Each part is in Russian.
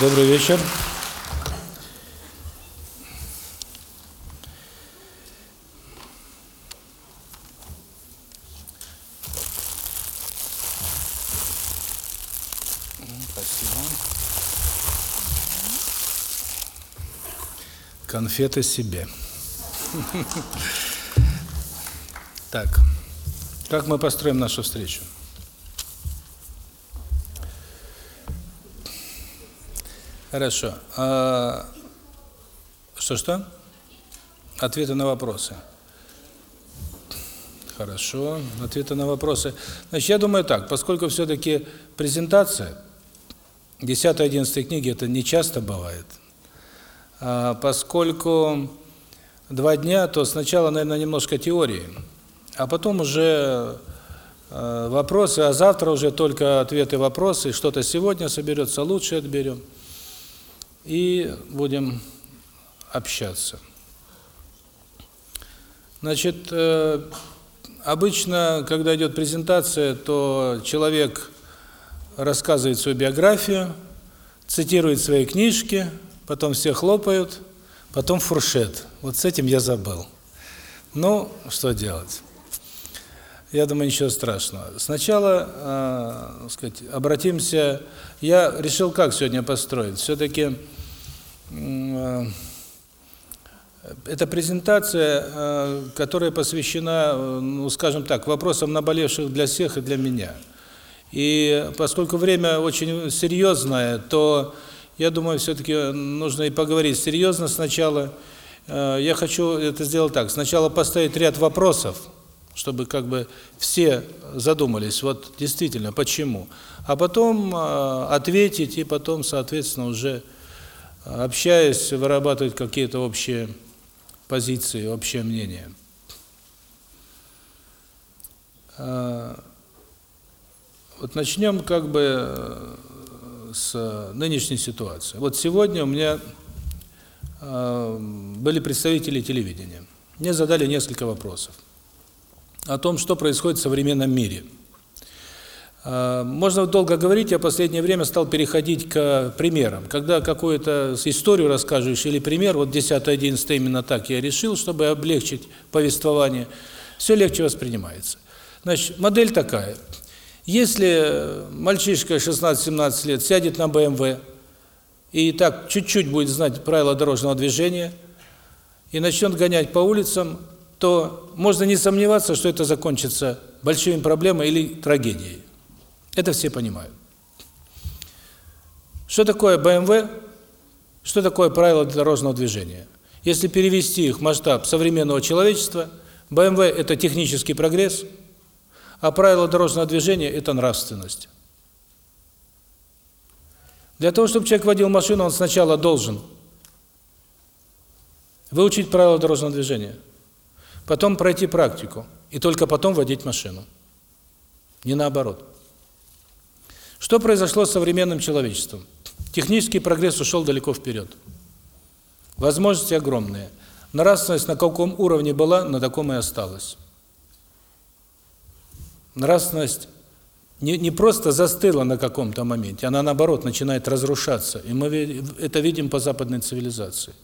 Добрый вечер. Спасибо. Конфеты себе. Так, как мы построим нашу встречу? Хорошо. А, Что-что? Ответы на вопросы. Хорошо. Ответы на вопросы. Значит, я думаю так, поскольку все-таки презентация, 10-11 книги, это не часто бывает, а поскольку два дня, то сначала, наверное, немножко теории, а потом уже э, вопросы, а завтра уже только ответы вопросы, что-то сегодня соберется, лучше отберем и будем общаться. Значит, э, обычно, когда идет презентация, то человек рассказывает свою биографию, цитирует свои книжки, потом все хлопают, потом фуршет. Вот с этим я забыл. Ну, что делать? Я думаю, ничего страшного. Сначала, э, сказать, обратимся... Я решил, как сегодня построить. Все-таки это презентация, э, которая посвящена, ну, скажем так, вопросам наболевших для всех и для меня. И поскольку время очень серьезное, то, я думаю, все-таки нужно и поговорить серьезно сначала. Я хочу это сделать так. Сначала поставить ряд вопросов, чтобы как бы все задумались, вот действительно, почему. А потом ответить, и потом, соответственно, уже общаясь, вырабатывать какие-то общие позиции, общее мнение. Вот начнем как бы с нынешней ситуации. Вот сегодня у меня были представители телевидения. Мне задали несколько вопросов о том, что происходит в современном мире. Можно долго говорить, я в последнее время стал переходить к примерам. Когда какую-то историю расскажешь или пример, вот 10-11 именно так я решил, чтобы облегчить повествование, все легче воспринимается. Значит, модель такая. Если мальчишка 16-17 лет сядет на БМВ и так чуть-чуть будет знать правила дорожного движения и начнет гонять по улицам, то можно не сомневаться, что это закончится большими проблемами или трагедией. Это все понимают. Что такое БМВ? Что такое правила дорожного движения? Если перевести их в масштаб современного человечества, БМВ – это технический прогресс, а правила дорожного движения – это нравственность. Для того, чтобы человек водил машину, он сначала должен выучить правила дорожного движения – потом пройти практику, и только потом водить машину. Не наоборот. Что произошло с современным человечеством? Технический прогресс ушел далеко вперед. Возможности огромные. Нравственность на каком уровне была, на таком и осталась. Нравственность не, не просто застыла на каком-то моменте, она наоборот начинает разрушаться. И мы это видим по западной цивилизации.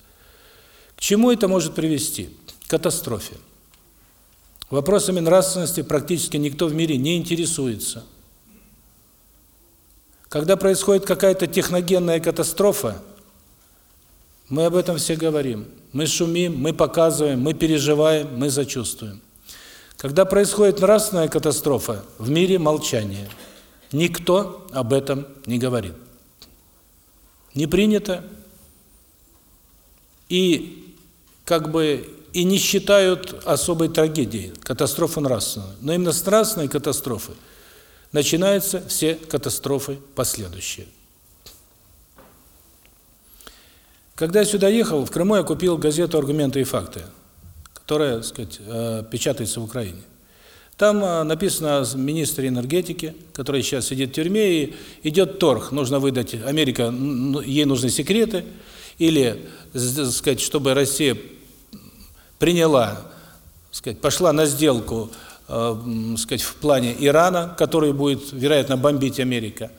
К чему это может привести? К катастрофе. Вопросами нравственности практически никто в мире не интересуется. Когда происходит какая-то техногенная катастрофа, мы об этом все говорим. Мы шумим, мы показываем, мы переживаем, мы зачувствуем. Когда происходит нравственная катастрофа, в мире молчание. Никто об этом не говорит. Не принято. И как бы и не считают особой трагедией, катастрофу нравственную. Но именно с нравственной катастрофы начинаются все катастрофы последующие. Когда я сюда ехал, в Крыму я купил газету «Аргументы и факты», которая, так сказать, э, печатается в Украине. Там э, написано о министре энергетики, который сейчас сидит в тюрьме, и идет торг. Нужно выдать, Америка, ей нужны секреты, или, так сказать, чтобы Россия приняла, сказать, пошла на сделку, э, сказать, в плане Ирана, который будет, вероятно, бомбить Америка.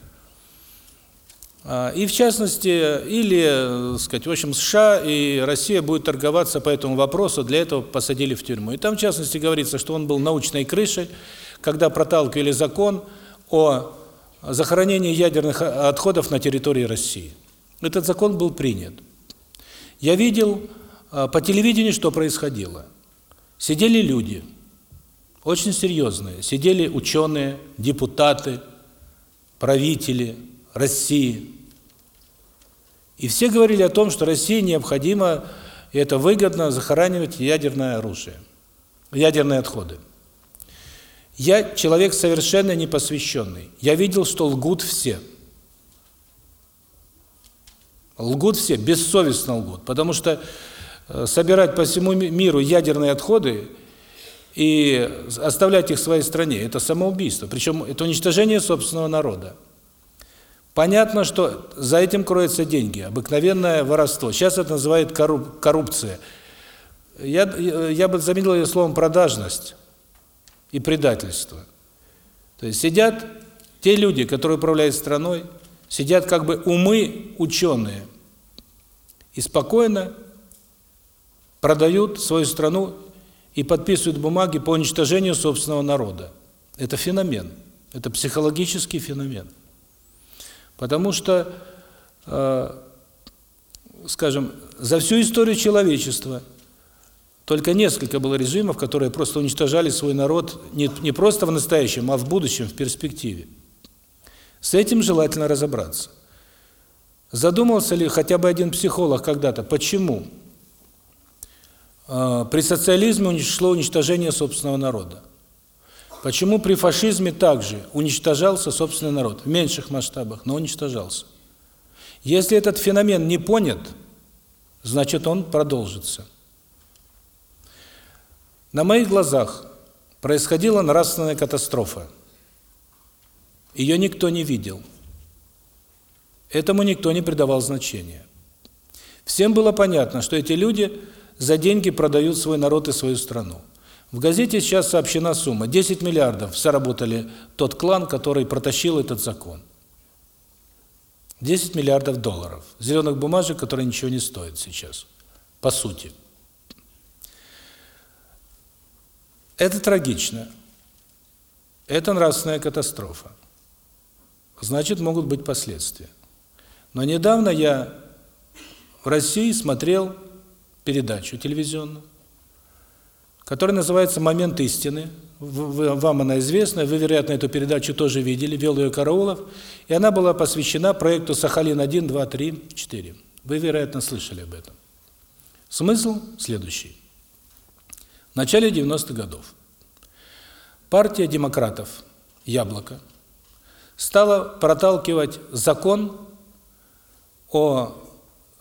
А, и в частности, или, сказать, в общем, США и Россия будет торговаться по этому вопросу, для этого посадили в тюрьму. И там, в частности, говорится, что он был научной крышей, когда проталкивали закон о захоронении ядерных отходов на территории России. Этот закон был принят. Я видел а, по телевидению, что происходило. Сидели люди, очень серьезные, сидели ученые, депутаты, правители России, и все говорили о том, что России необходимо, и это выгодно, захоранивать ядерное оружие, ядерные отходы. Я человек совершенно непосвященный. Я видел, что лгут все. Лгут все, бессовестно лгут. Потому что э, собирать по всему миру ядерные отходы и оставлять их в своей стране – это самоубийство. Причем это уничтожение собственного народа. Понятно, что за этим кроются деньги, обыкновенное воровство. Сейчас это называют корруп коррупция. Я, я бы заменил ее словом продажность и предательство. То есть сидят те люди, которые управляют страной, сидят как бы умы ученые и спокойно продают свою страну и подписывают бумаги по уничтожению собственного народа. Это феномен, это психологический феномен. Потому что, э, скажем, за всю историю человечества только несколько было режимов, которые просто уничтожали свой народ не, не просто в настоящем, а в будущем, в перспективе. С этим желательно разобраться. Задумался ли хотя бы один психолог когда-то, почему э, при социализме шло уничтожение собственного народа? Почему при фашизме также уничтожался собственный народ? В меньших масштабах, но уничтожался. Если этот феномен не понят, значит он продолжится. На моих глазах происходила нравственная катастрофа. Ее никто не видел. Этому никто не придавал значения. Всем было понятно, что эти люди за деньги продают свой народ и свою страну. В газете сейчас сообщена сумма. 10 миллиардов заработали тот клан, который протащил этот закон. 10 миллиардов долларов. Зеленых бумажек, которые ничего не стоят сейчас. По сути. Это трагично. Это нравственная катастрофа. Значит, могут быть последствия. Но недавно я в России смотрел передачу телевизионную, который называется «Момент истины». Вам она известна, вы, вероятно, эту передачу тоже видели, вел ее Караулов. И она была посвящена проекту «Сахалин-1, 2, 3, 4». Вы, вероятно, слышали об этом. Смысл следующий. В начале 90-х годов партия демократов «Яблоко» стала проталкивать закон о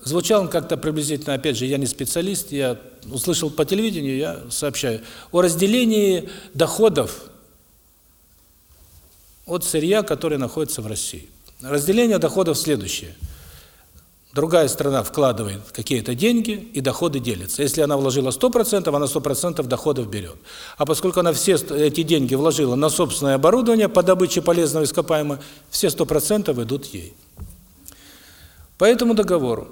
Звучал он как-то приблизительно, опять же, я не специалист, я услышал по телевидению, я сообщаю, о разделении доходов от сырья, которое находится в России. Разделение доходов следующее. Другая страна вкладывает какие-то деньги, и доходы делятся. Если она вложила 100%, она 100% доходов берет. А поскольку она все эти деньги вложила на собственное оборудование по добыче полезного ископаемого, все 100% идут ей. По этому договору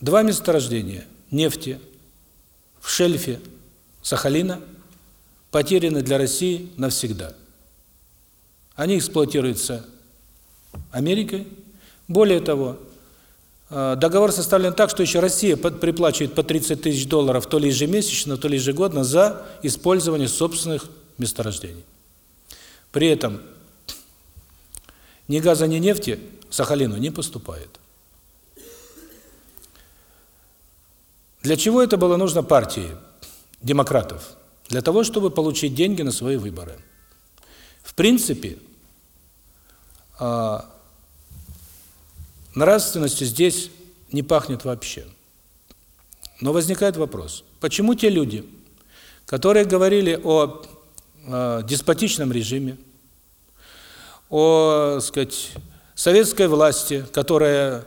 Два месторождения нефти в шельфе Сахалина потеряны для России навсегда. Они эксплуатируются Америкой. Более того, э, договор составлен так, что еще Россия приплачивает по 30 тысяч долларов то ли ежемесячно, то ли ежегодно за использование собственных месторождений. При этом ни газа, ни нефти Сахалину не поступает. Для чего это было нужно партии демократов? Для того, чтобы получить деньги на свои выборы. В принципе, а, нравственностью здесь не пахнет вообще. Но возникает вопрос, почему те люди, которые говорили о э, деспотичном режиме, о, сказать, советской власти, которая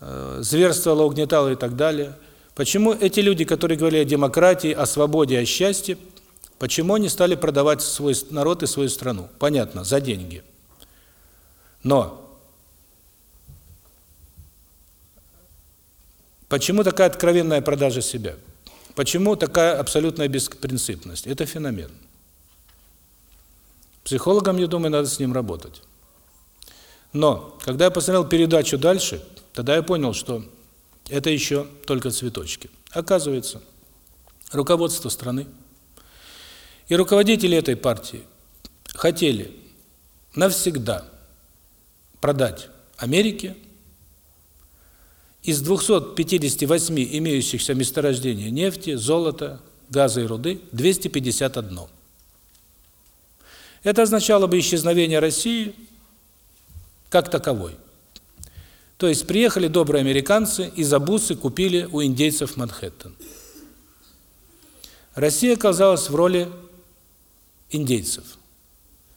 э, зверствовала, угнетала и так далее – Почему эти люди, которые говорили о демократии, о свободе, о счастье, почему они стали продавать свой народ и свою страну? Понятно, за деньги. Но Почему такая откровенная продажа себя? Почему такая абсолютная беспринципность? Это феномен. Психологам, я думаю, надо с ним работать. Но, когда я посмотрел передачу дальше, тогда я понял, что это еще только цветочки. Оказывается, руководство страны и руководители этой партии хотели навсегда продать Америке из 258 имеющихся месторождений нефти, золота, газа и руды 251. Это означало бы исчезновение России как таковой. То есть приехали добрые американцы и за бусы купили у индейцев Манхэттен. Россия оказалась в роли индейцев.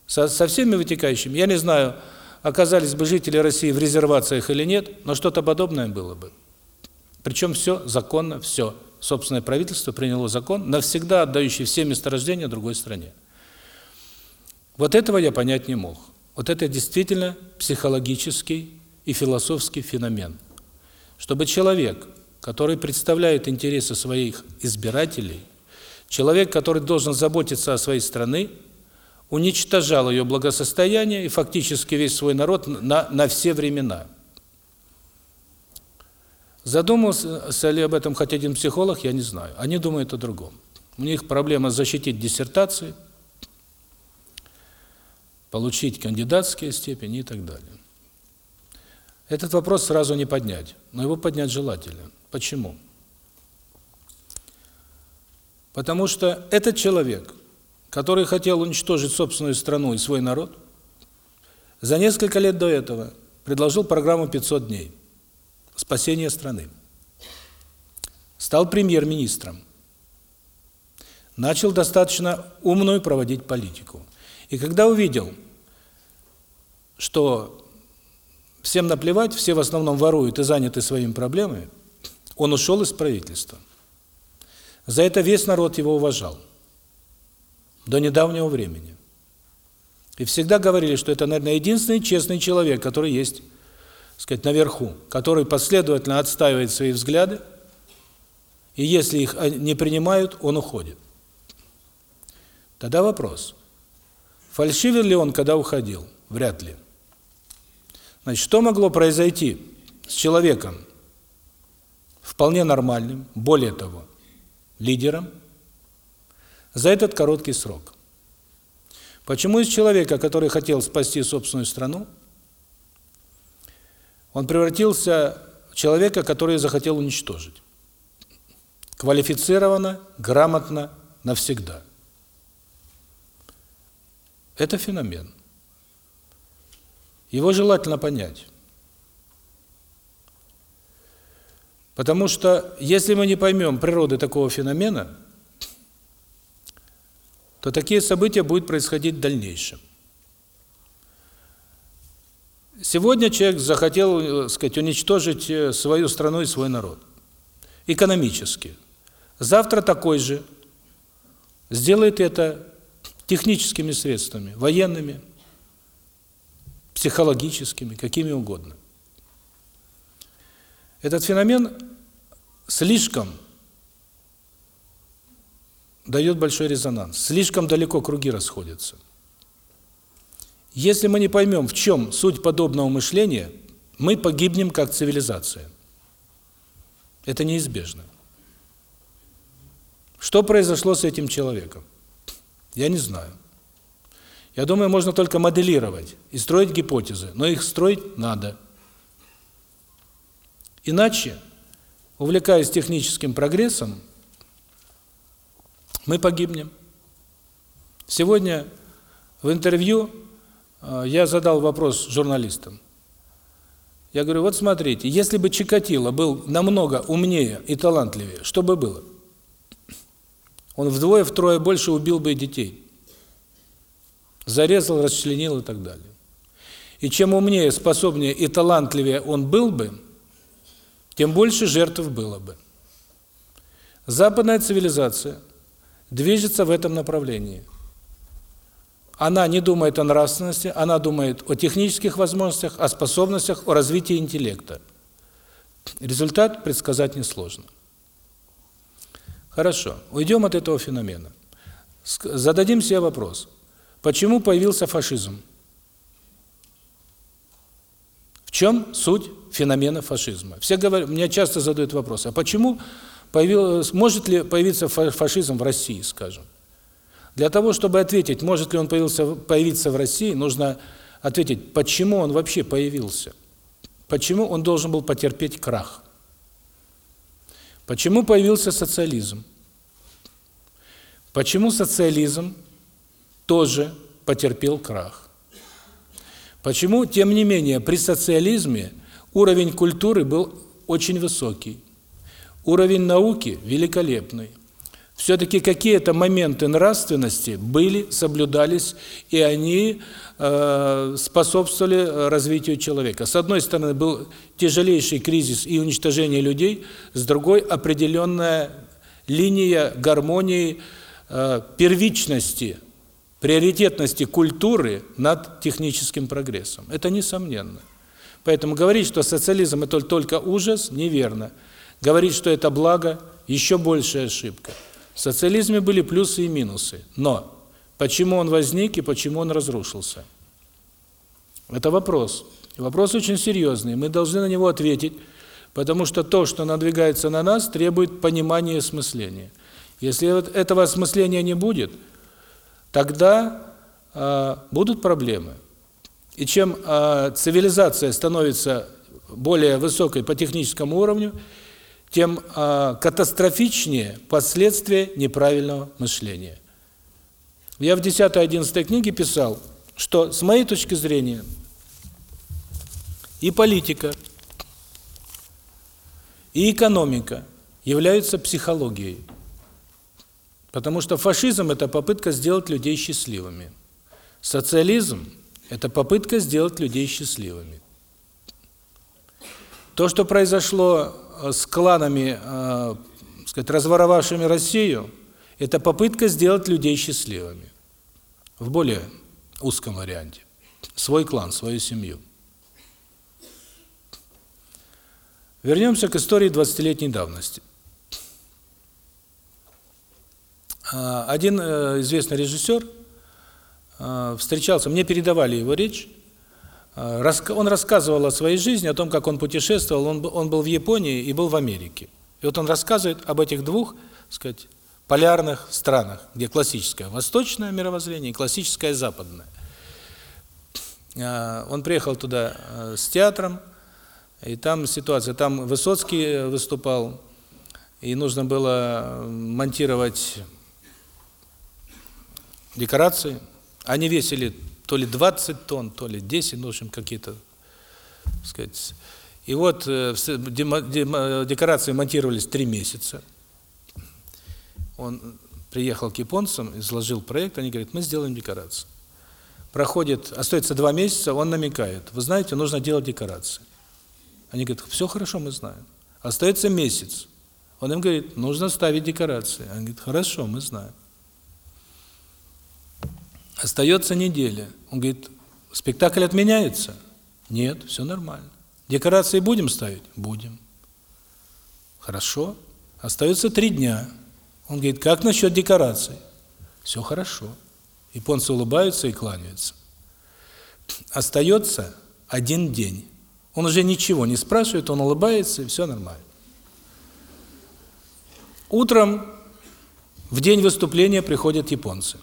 Со, со всеми вытекающими. Я не знаю, оказались бы жители России в резервациях или нет, но что-то подобное было бы. Причем все законно, все. Собственное правительство приняло закон, навсегда отдающий все месторождения другой стране. Вот этого я понять не мог. Вот это действительно психологический и философский феномен. Чтобы человек, который представляет интересы своих избирателей, человек, который должен заботиться о своей стране, уничтожал ее благосостояние и фактически весь свой народ на, на все времена. Задумался ли об этом хоть один психолог, я не знаю. Они думают о другом. У них проблема защитить диссертации, получить кандидатские степени и так далее. Этот вопрос сразу не поднять, но его поднять желательно. Почему? Потому что этот человек который хотел уничтожить собственную страну и свой народ, за несколько лет до этого предложил программу 500 дней спасения страны. Стал премьер-министром. Начал достаточно умную проводить политику. И когда увидел, что всем наплевать, все в основном воруют и заняты своими проблемами, он ушел из правительства. За это весь народ его уважал до недавнего времени. И всегда говорили, что это, наверное, единственный честный человек, который есть, сказать, наверху, который последовательно отстаивает свои взгляды, и если их не принимают, он уходит. Тогда вопрос. Фальшивил ли он, когда уходил? Вряд ли. Значит, что могло произойти с человеком вполне нормальным, более того, лидером, за этот короткий срок. Почему из человека, который хотел спасти собственную страну, он превратился в человека, который захотел уничтожить? Квалифицированно, грамотно, навсегда. Это феномен. Его желательно понять. Потому что если мы не поймем природы такого феномена, то такие события будут происходить в дальнейшем. Сегодня человек захотел, э, сказать, уничтожить э, свою страну и свой народ. Экономически. Завтра такой же сделает это техническими средствами, военными, психологическими, какими угодно. Этот феномен слишком дает большой резонанс. Слишком далеко круги расходятся. Если мы не поймем, в чем суть подобного мышления, мы погибнем как цивилизация. Это неизбежно. Что произошло с этим человеком? Я не знаю. Я думаю, можно только моделировать и строить гипотезы, но их строить надо. Иначе, увлекаясь техническим прогрессом, мы погибнем. Сегодня в интервью э, я задал вопрос журналистам. Я говорю, вот смотрите, если бы Чикатило был намного умнее и талантливее, что бы было? Он вдвое-втрое больше убил бы детей. Зарезал, расчленил и так далее. И чем умнее, способнее и талантливее он был бы, тем больше жертв было бы. Западная цивилизация – движется в этом направлении. Она не думает о нравственности, она думает о технических возможностях, о способностях, о развитии интеллекта. Результат предсказать несложно. Хорошо, уйдем от этого феномена. Зададим себе вопрос. Почему появился фашизм? В чем суть феномена фашизма? Все говорят, меня часто задают вопрос, а почему появился, может ли появиться фашизм в России, скажем? Для того, чтобы ответить, может ли он появился, появиться в России, нужно ответить, почему он вообще появился. Почему он должен был потерпеть крах? Почему появился социализм? Почему социализм тоже потерпел крах? Почему, тем не менее, при социализме уровень культуры был очень высокий, уровень науки великолепный, все-таки какие-то моменты нравственности были, соблюдались, и они э, способствовали развитию человека. С одной стороны, был тяжелейший кризис и уничтожение людей, с другой – определенная линия гармонии, э, первичности, приоритетности культуры над техническим прогрессом. Это несомненно. Поэтому говорить, что социализм – это только ужас, неверно. Говорить, что это благо – еще большая ошибка. В социализме были плюсы и минусы, но почему он возник и почему он разрушился? Это вопрос. вопрос очень серьезный, мы должны на него ответить, потому что то, что надвигается на нас, требует понимания и осмысления. Если этого осмысления не будет, тогда э, будут проблемы. И чем э, цивилизация становится более высокой по техническому уровню, тем э, катастрофичнее последствия неправильного мышления. Я в 10-11 книге писал, что с моей точки зрения и политика, и экономика являются психологией. Потому что фашизм – это попытка сделать людей счастливыми. Социализм – это попытка сделать людей счастливыми. То, что произошло Э, с кланами, э, сказать, разворовавшими Россию, это попытка сделать людей счастливыми. В более узком варианте. Свой клан, свою семью. Вернемся к истории 20-летней давности. Э, один э, известный режиссер встречался, мне передавали его речь, Э, он рассказывал о своей жизни, о том, как он путешествовал. Он, был в Японии и был в Америке. И вот он рассказывает об этих двух, сказать, полярных странах, где классическое восточное мировоззрение и классическое западное. Э, он приехал туда э, с театром, и там ситуация, там Высоцкий выступал, и нужно было монтировать декорации. Они весили то ли 20 тонн, то ли 10, ну, в общем, какие-то, сказать. И вот э, декорации монтировались три месяца. Он приехал к японцам, изложил проект, они говорят, мы сделаем декорации. Проходит, остается два месяца, он намекает, вы знаете, нужно делать декорации. Они говорят, все хорошо, мы знаем. Остается месяц. Он им говорит, нужно ставить декорации. Они говорят, хорошо, мы знаем. Остается неделя. Он говорит, спектакль отменяется? Нет, все нормально. Декорации будем ставить? Будем. Хорошо. Остается три дня. Он говорит, как насчет декораций? Все хорошо. Японцы улыбаются и кланяются. Остается один день. Он уже ничего не спрашивает, он улыбается, и все нормально. Утром, в день выступления, приходят японцы.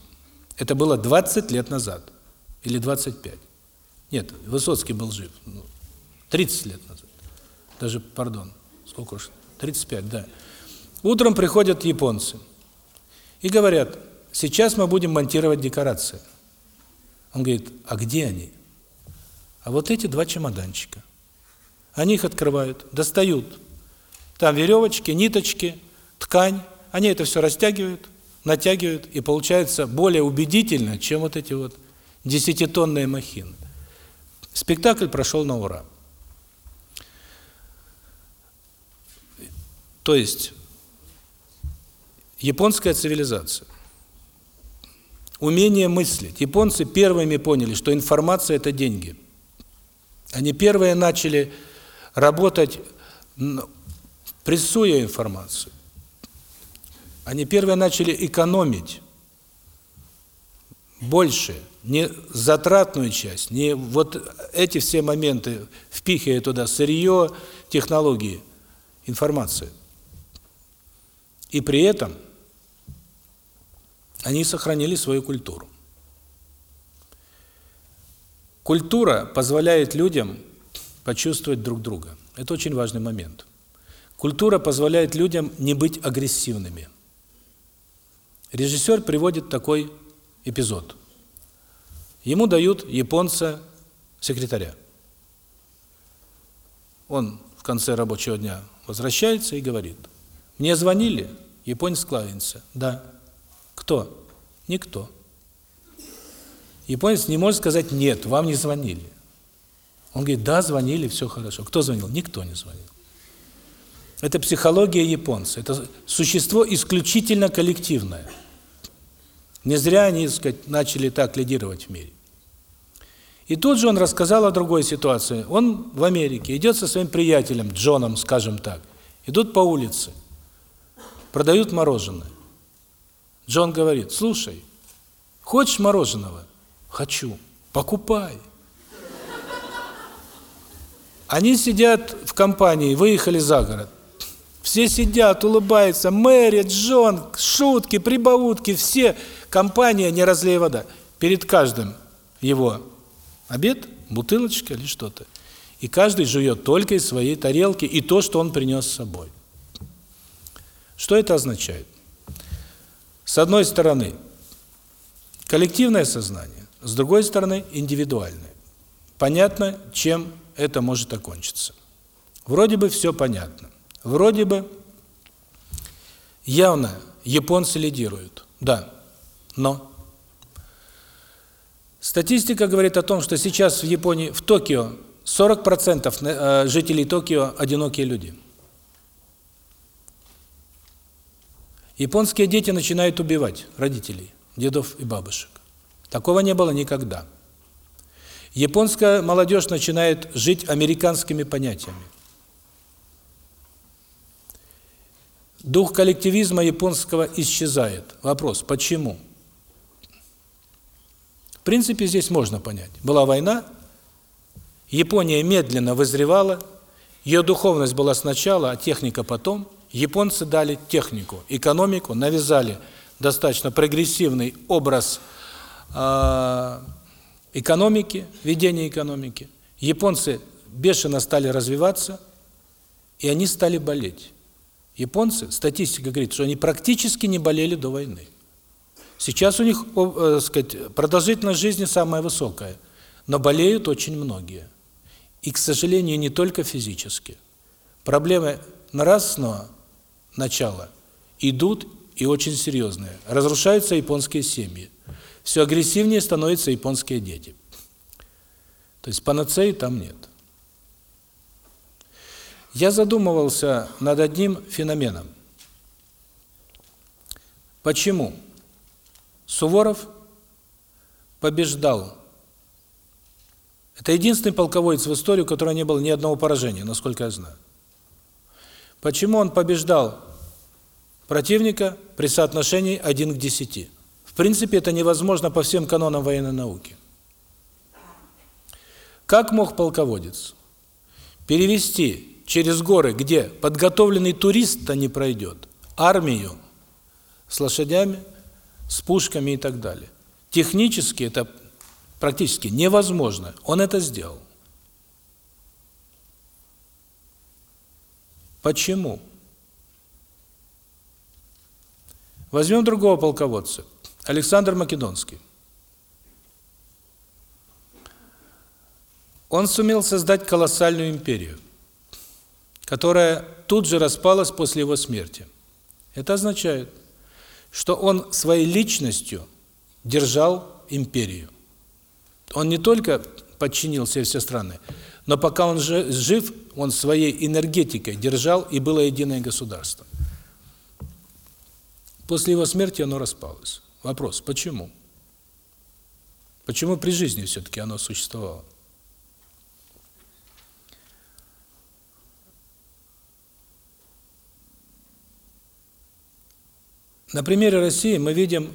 Это было 20 лет назад. Или 25. Нет, Высоцкий был жив. 30 ну, лет назад. Даже, пардон, сколько уж? 35, да. Утром приходят японцы и говорят, сейчас мы будем монтировать декорации. Он говорит, а где они? А вот эти два чемоданчика. Они их открывают, достают. Там веревочки, ниточки, ткань. Они это все растягивают, натягивают, и получается более убедительно, чем вот эти вот десятитонные махины. Спектакль прошел на ура. То есть японская цивилизация, умение мыслить. Японцы первыми поняли, что информация – это деньги. Они первые начали работать прессуя информацию, они первые начали экономить больше, не затратную часть, не вот эти все моменты, впихивая туда сырье, технологии, информацию. И при этом они сохранили свою культуру. Культура позволяет людям почувствовать друг друга. Это очень важный момент. Культура позволяет людям не быть агрессивными. Режиссер приводит такой эпизод. Ему дают японца секретаря. Он в конце рабочего дня возвращается и говорит: "Мне звонили". Японец кланяется. "Да". "Кто?" "Никто". Японец не может сказать «нет, вам не звонили». Он говорит, да, звонили, все хорошо. Кто звонил? Никто не звонил. Это психология японца. Это существо исключительно коллективное. Не зря они, так сказать, начали так лидировать в мире. И тут же он рассказал о другой ситуации. Он в Америке идет со своим приятелем, Джоном, скажем так. Идут по улице, продают мороженое. Джон говорит, слушай, хочешь мороженого? Хочу. Покупай. Они сидят в компании, выехали за город. Все сидят, улыбаются, Мэри, Джон, шутки, прибаутки, все. Компания не разлей вода. Перед каждым его обед, бутылочка или что-то. И каждый жует только из своей тарелки и то, что он принес с собой. Что это означает? С одной стороны, коллективное сознание, с другой стороны, индивидуальное. Понятно, чем это может окончиться. Вроде бы все понятно. Вроде бы явно японцы лидируют. Да. Но статистика говорит о том, что сейчас в Японии, в Токио 40% э, жителей Токио одинокие люди. Японские дети начинают убивать родителей, дедов и бабушек. Такого не было никогда. Японская молодежь начинает жить американскими понятиями. Дух коллективизма японского исчезает. Вопрос, почему? В принципе, здесь можно понять. Была война, Япония медленно вызревала, ее духовность была сначала, а техника потом. Японцы дали технику, экономику, навязали достаточно прогрессивный образ э, экономики, ведения экономики. Японцы бешено стали развиваться, и они стали болеть. Японцы, статистика говорит, что они практически не болели до войны. Сейчас у них, э, сказать, продолжительность жизни самая высокая, но болеют очень многие. И, к сожалению, не только физически. Проблемы нравственного начала идут и очень серьезные. Разрушаются японские семьи все агрессивнее становятся японские дети. То есть панацеи там нет. Я задумывался над одним феноменом. Почему Суворов побеждал? Это единственный полководец в истории, у которого не было ни одного поражения, насколько я знаю. Почему он побеждал противника при соотношении 1 к 10? принципе, это невозможно по всем канонам военной науки. Как мог полководец перевести через горы, где подготовленный турист-то не пройдет, армию с лошадями, с пушками и так далее? Технически это практически невозможно. Он это сделал. Почему? Возьмем другого полководца – Александр Македонский. Он сумел создать колоссальную империю, которая тут же распалась после его смерти. Это означает, что он своей личностью держал империю. Он не только подчинил себе все страны, но пока он жив, он своей энергетикой держал, и было единое государство. После его смерти оно распалось. Вопрос, почему? Почему при жизни все-таки оно существовало? На примере России мы видим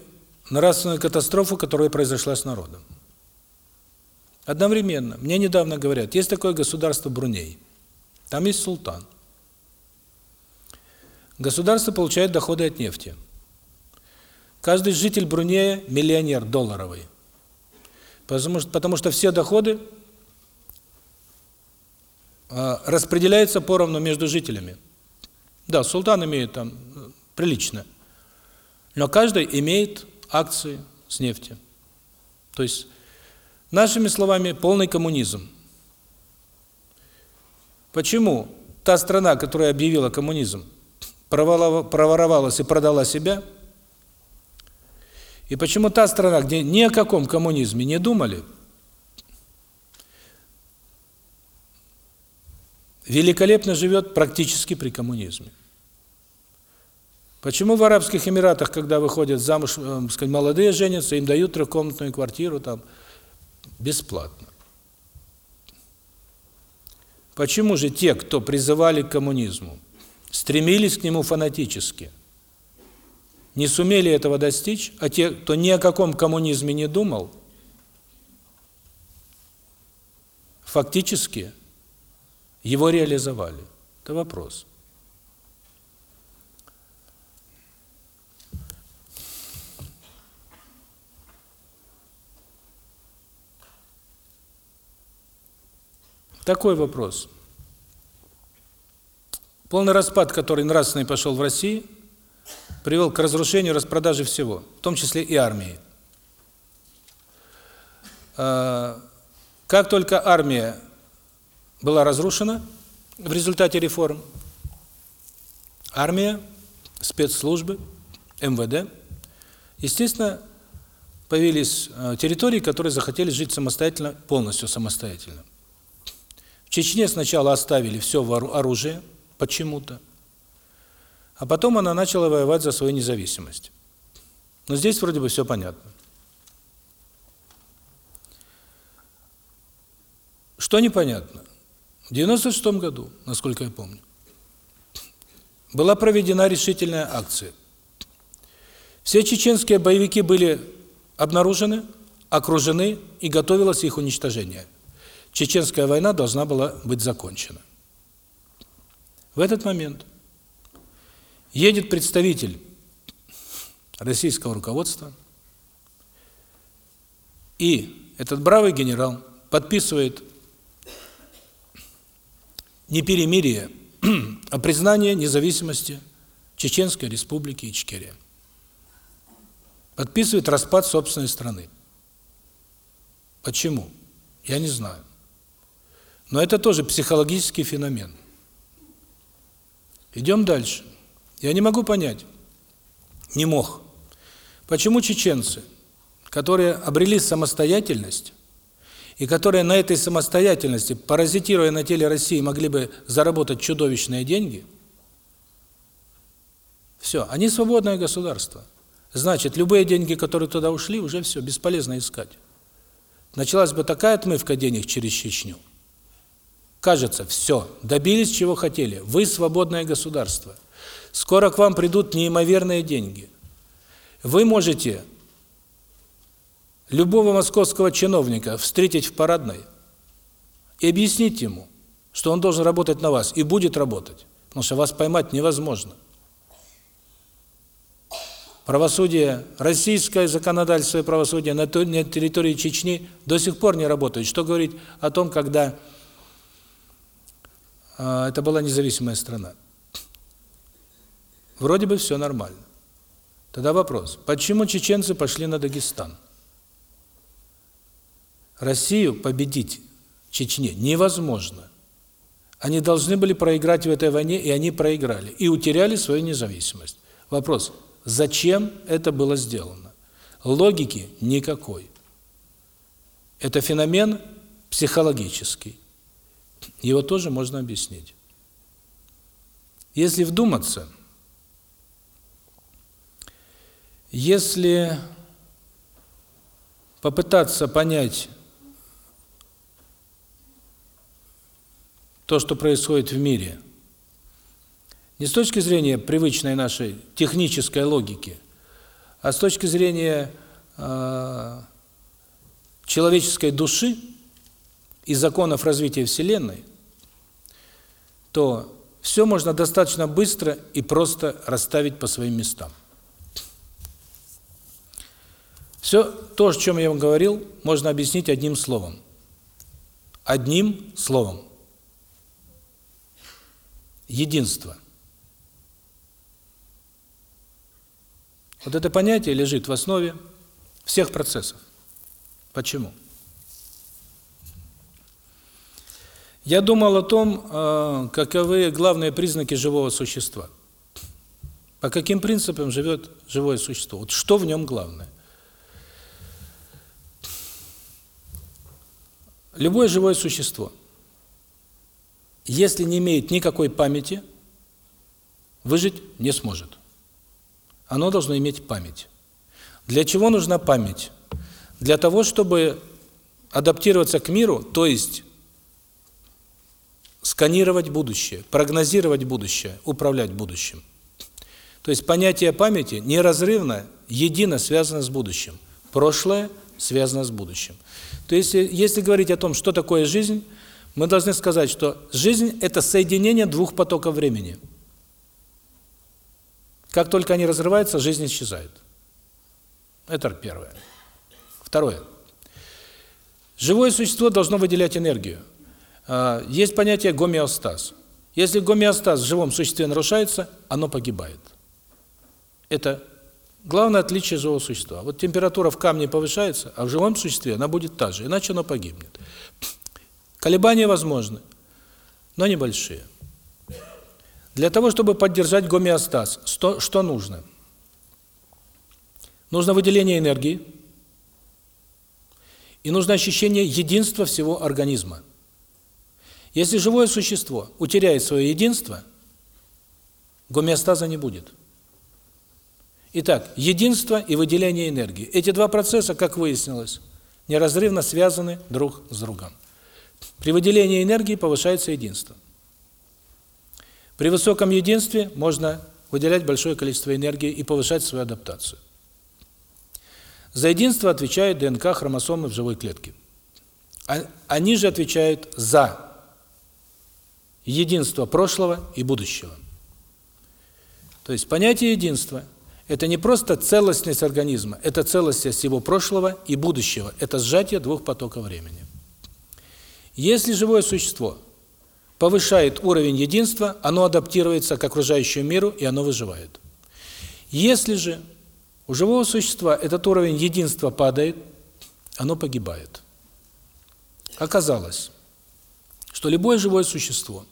нравственную катастрофу, которая произошла с народом. Одновременно. Мне недавно говорят, есть такое государство Бруней. Там есть султан. Государство получает доходы от нефти. Каждый житель Брунея миллионер долларовый. Потому что, потому что все доходы э, распределяются поровну между жителями. Да, султан имеет там э, прилично. Но каждый имеет акции с нефти. То есть, нашими словами, полный коммунизм. Почему та страна, которая объявила коммунизм, проворовалась и продала себя, и почему та страна, где ни о каком коммунизме не думали, великолепно живет практически при коммунизме? Почему в Арабских Эмиратах, когда выходят замуж, э, сказать, молодые женятся, им дают трехкомнатную квартиру там бесплатно? Почему же те, кто призывали к коммунизму, стремились к нему фанатически, не сумели этого достичь, а те, кто ни о каком коммунизме не думал, фактически его реализовали? Это вопрос. Такой вопрос. Полный распад, который нравственный пошел в России, привел к разрушению, распродаже всего, в том числе и армии. А, как только армия была разрушена в результате реформ, армия, спецслужбы, МВД, естественно, появились а, территории, которые захотели жить самостоятельно, полностью самостоятельно. Чечне сначала оставили все оружие, почему-то, а потом она начала воевать за свою независимость. Но здесь вроде бы все понятно. Что непонятно? В 96 году, насколько я помню, была проведена решительная акция. Все чеченские боевики были обнаружены, окружены и готовилось их уничтожение чеченская война должна была быть закончена. В этот момент едет представитель российского руководства, и этот бравый генерал подписывает не перемирие, а признание независимости Чеченской республики Ичкерия. Подписывает распад собственной страны. Почему? Я не знаю. Но это тоже психологический феномен. Идем дальше. Я не могу понять, не мог, почему чеченцы, которые обрели самостоятельность, и которые на этой самостоятельности, паразитируя на теле России, могли бы заработать чудовищные деньги, все, они свободное государство. Значит, любые деньги, которые туда ушли, уже все, бесполезно искать. Началась бы такая отмывка денег через Чечню – Кажется, все, добились чего хотели. Вы свободное государство. Скоро к вам придут неимоверные деньги. Вы можете любого московского чиновника встретить в парадной и объяснить ему, что он должен работать на вас, и будет работать, потому что вас поймать невозможно. Правосудие, российское законодательство и правосудие на территории Чечни до сих пор не работает. Что говорить о том, когда это была независимая страна. Вроде бы все нормально. Тогда вопрос, почему чеченцы пошли на Дагестан? Россию победить в Чечне невозможно. Они должны были проиграть в этой войне, и они проиграли. И утеряли свою независимость. Вопрос, зачем это было сделано? Логики никакой. Это феномен психологический. Его тоже можно объяснить. Если вдуматься, если попытаться понять то, что происходит в мире, не с точки зрения привычной нашей технической логики, А с точки зрения э, человеческой души и законов развития Вселенной, то все можно достаточно быстро и просто расставить по своим местам. Все то, о чем я вам говорил, можно объяснить одним словом. Одним словом. Единство. Вот это понятие лежит в основе всех процессов. Почему? Я думал о том, э, каковы главные признаки живого существа. По каким принципам живет живое существо? Вот что в нем главное? Любое живое существо, если не имеет никакой памяти, выжить не сможет. Оно должно иметь память. Для чего нужна память? Для того, чтобы адаптироваться к миру, то есть сканировать будущее, прогнозировать будущее, управлять будущим. То есть понятие памяти неразрывно, едино связано с будущим. Прошлое связано с будущим. То есть, если говорить о том, что такое жизнь, мы должны сказать, что жизнь – это соединение двух потоков времени. Как только они разрываются, жизнь исчезает. Это первое. Второе. Живое существо должно выделять энергию. А, есть понятие гомеостаз. Если гомеостаз в живом существе нарушается, оно погибает. Это Главное отличие живого существа. Вот температура в камне повышается, а в живом существе она будет та же, иначе оно погибнет. Колебания возможны, но небольшие. Для того, чтобы поддержать гомеостаз, что, что нужно? Нужно выделение энергии и нужно ощущение единства всего организма. Если живое существо утеряет свое единство, гомеостаза не будет. Итак, единство и выделение энергии. Эти два процесса, как выяснилось, неразрывно связаны друг с другом. При выделении энергии повышается единство. При высоком единстве можно выделять большое количество энергии и повышать свою адаптацию. За единство отвечают ДНК хромосомы в живой клетке. А, они же отвечают за единство прошлого и будущего. То есть понятие единства это не просто целостность организма, это целостность его прошлого и будущего. Это сжатие двух потоков времени. Если живое существо повышает уровень единства, оно адаптируется к окружающему миру, и оно выживает. Если же у живого существа этот уровень единства падает, оно погибает. Оказалось, что любое живое существо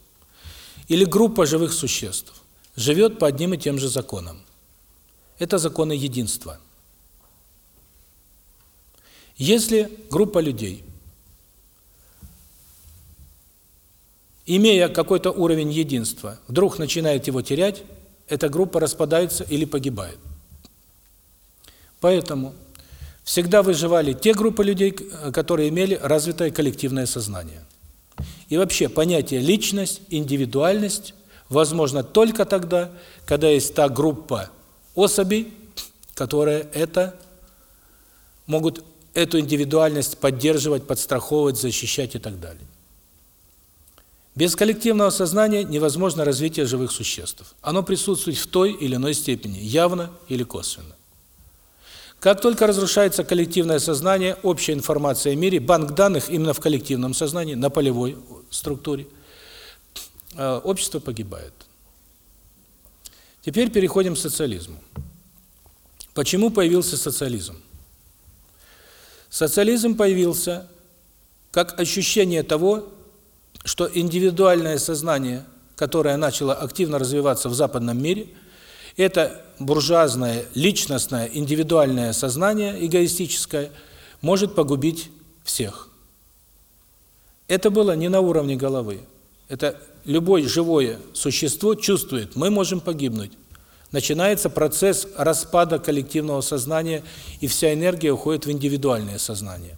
или группа живых существ живет по одним и тем же законам. Это законы единства. Если группа людей, имея какой-то уровень единства, вдруг начинает его терять, эта группа распадается или погибает. Поэтому всегда выживали те группы людей, которые имели развитое коллективное сознание. И вообще понятие личность, индивидуальность возможно только тогда, когда есть та группа особей, которые это могут эту индивидуальность поддерживать, подстраховывать, защищать и так далее. Без коллективного сознания невозможно развитие живых существ. Оно присутствует в той или иной степени, явно или косвенно. Как только разрушается коллективное сознание, общая информация о мире, банк данных именно в коллективном сознании, на полевой структуре, э, общество погибает. Теперь переходим к социализму. Почему появился социализм? Социализм появился как ощущение того, что индивидуальное сознание, которое начало активно развиваться в западном мире, это буржуазное, личностное, индивидуальное сознание, эгоистическое, может погубить всех. Это было не на уровне головы. Это любое живое существо чувствует, мы можем погибнуть. Начинается процесс распада коллективного сознания, и вся энергия уходит в индивидуальное сознание.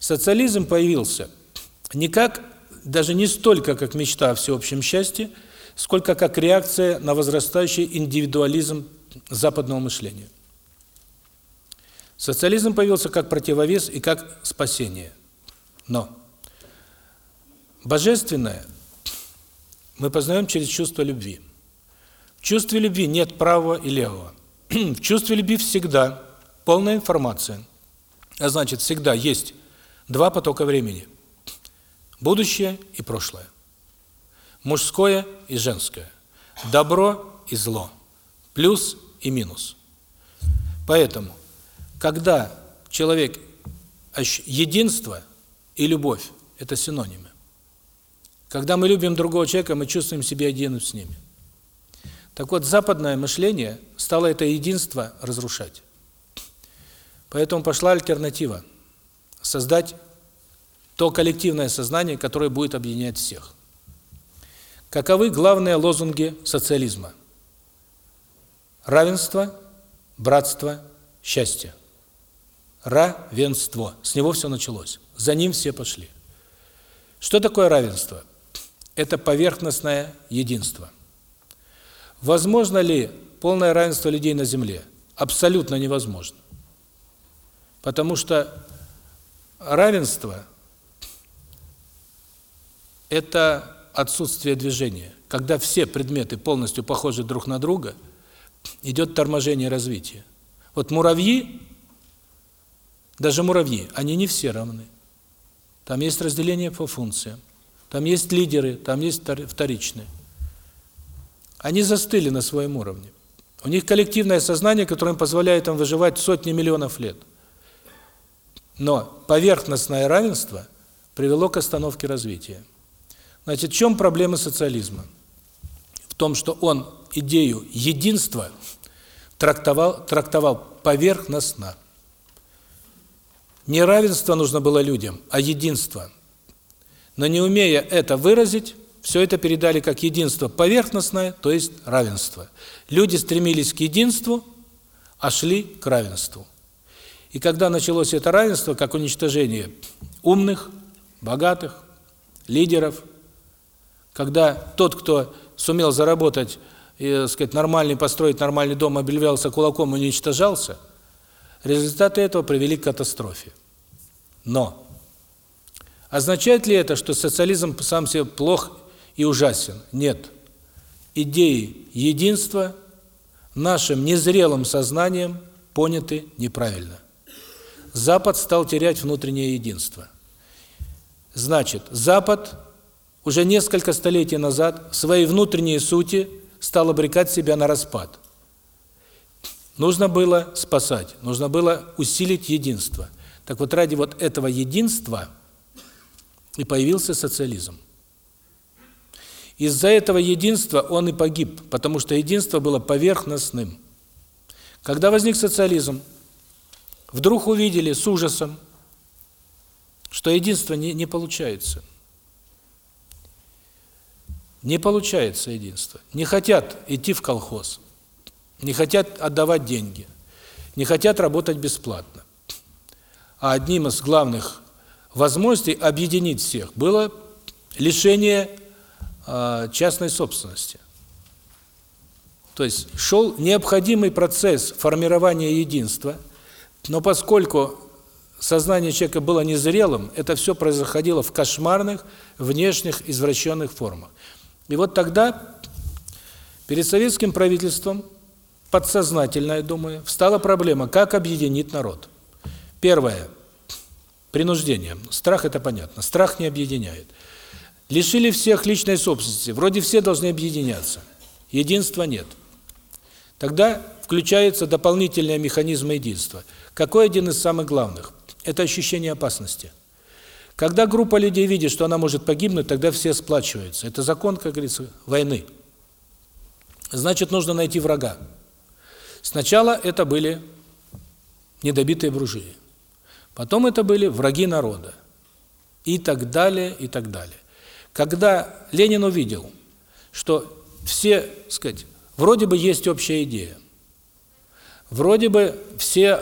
Социализм появился не как, даже не столько как мечта о всеобщем счастье, сколько как реакция на возрастающий индивидуализм западного мышления. Социализм появился как противовес и как спасение. Но божественное мы познаем через чувство любви. В чувстве любви нет правого и левого. В чувстве любви всегда полная информация. А значит, всегда есть два потока времени. Будущее и прошлое. Мужское и женское. Добро и зло. Плюс и минус. Поэтому, когда человек единство и любовь это синонимы. Когда мы любим другого человека, мы чувствуем себя единым с ними. Так вот, западное мышление стало это единство разрушать. Поэтому пошла альтернатива создать то коллективное сознание, которое будет объединять всех. Каковы главные лозунги социализма? Равенство, братство, счастье. Равенство. С него все началось. За ним все пошли. Что такое равенство? Это поверхностное единство. Возможно ли полное равенство людей на земле? Абсолютно невозможно. Потому что равенство – это отсутствие движения. Когда все предметы полностью похожи друг на друга, идет торможение развития. Вот муравьи, даже муравьи, они не все равны. Там есть разделение по функциям. Там есть лидеры, там есть вторичные. Они застыли на своем уровне. У них коллективное сознание, которое им позволяет им выживать сотни миллионов лет. Но поверхностное равенство привело к остановке развития. Значит, в чем проблема социализма? В том, что он идею единства трактовал, трактовал поверхностно. Не равенство нужно было людям, а единство. Но не умея это выразить, все это передали как единство поверхностное, то есть равенство. Люди стремились к единству, а шли к равенству. И когда началось это равенство, как уничтожение умных, богатых, лидеров, когда тот, кто сумел заработать, и, сказать, нормальный, построить нормальный дом, обливался кулаком уничтожался, результаты этого привели к катастрофе. Но означает ли это, что социализм сам себе плох и ужасен? Нет. Идеи единства нашим незрелым сознанием поняты неправильно. Запад стал терять внутреннее единство. Значит, Запад уже несколько столетий назад в своей внутренней сути стал обрекать себя на распад. Нужно было спасать, нужно было усилить единство. Так вот, ради вот этого единства и появился социализм. Из-за этого единства он и погиб, потому что единство было поверхностным. Когда возник социализм, вдруг увидели с ужасом, что единство не, не получается. Не получается единство. Не хотят идти в колхоз, не хотят отдавать деньги, не хотят работать бесплатно. А одним из главных возможностей объединить всех было лишение э, частной собственности. То есть шел необходимый процесс формирования единства – но поскольку сознание человека было незрелым, это все происходило в кошмарных, внешних, извращенных формах. И вот тогда перед советским правительством, подсознательно, я думаю, встала проблема, как объединить народ. Первое – принуждение. Страх – это понятно. Страх не объединяет. Лишили всех личной собственности. Вроде все должны объединяться. Единства нет. Тогда включаются дополнительные механизмы единства – какой один из самых главных? Это ощущение опасности. Когда группа людей видит, что она может погибнуть, тогда все сплачиваются. Это закон, как говорится, войны. Значит, нужно найти врага. Сначала это были недобитые буржуи. Потом это были враги народа. И так далее, и так далее. Когда Ленин увидел, что все, сказать, вроде бы есть общая идея, вроде бы все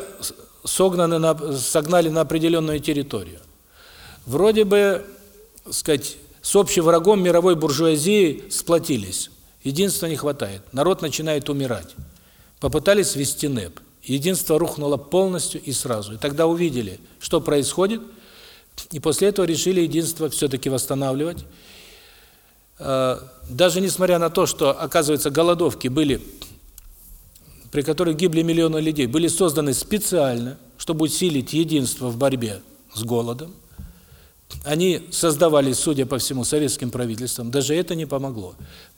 согнаны на, согнали на определенную территорию. Вроде бы, сказать, с общим врагом мировой буржуазии сплотились. Единства не хватает. Народ начинает умирать. Попытались ввести НЭП. Единство рухнуло полностью и сразу. И тогда увидели, что происходит, и после этого решили единство все-таки восстанавливать. Э, даже несмотря на то, что, оказывается, голодовки были, при которых гибли миллионы людей, были созданы специально, чтобы усилить единство в борьбе с голодом. Они создавались, судя по всему, советским правительством. Даже это не помогло.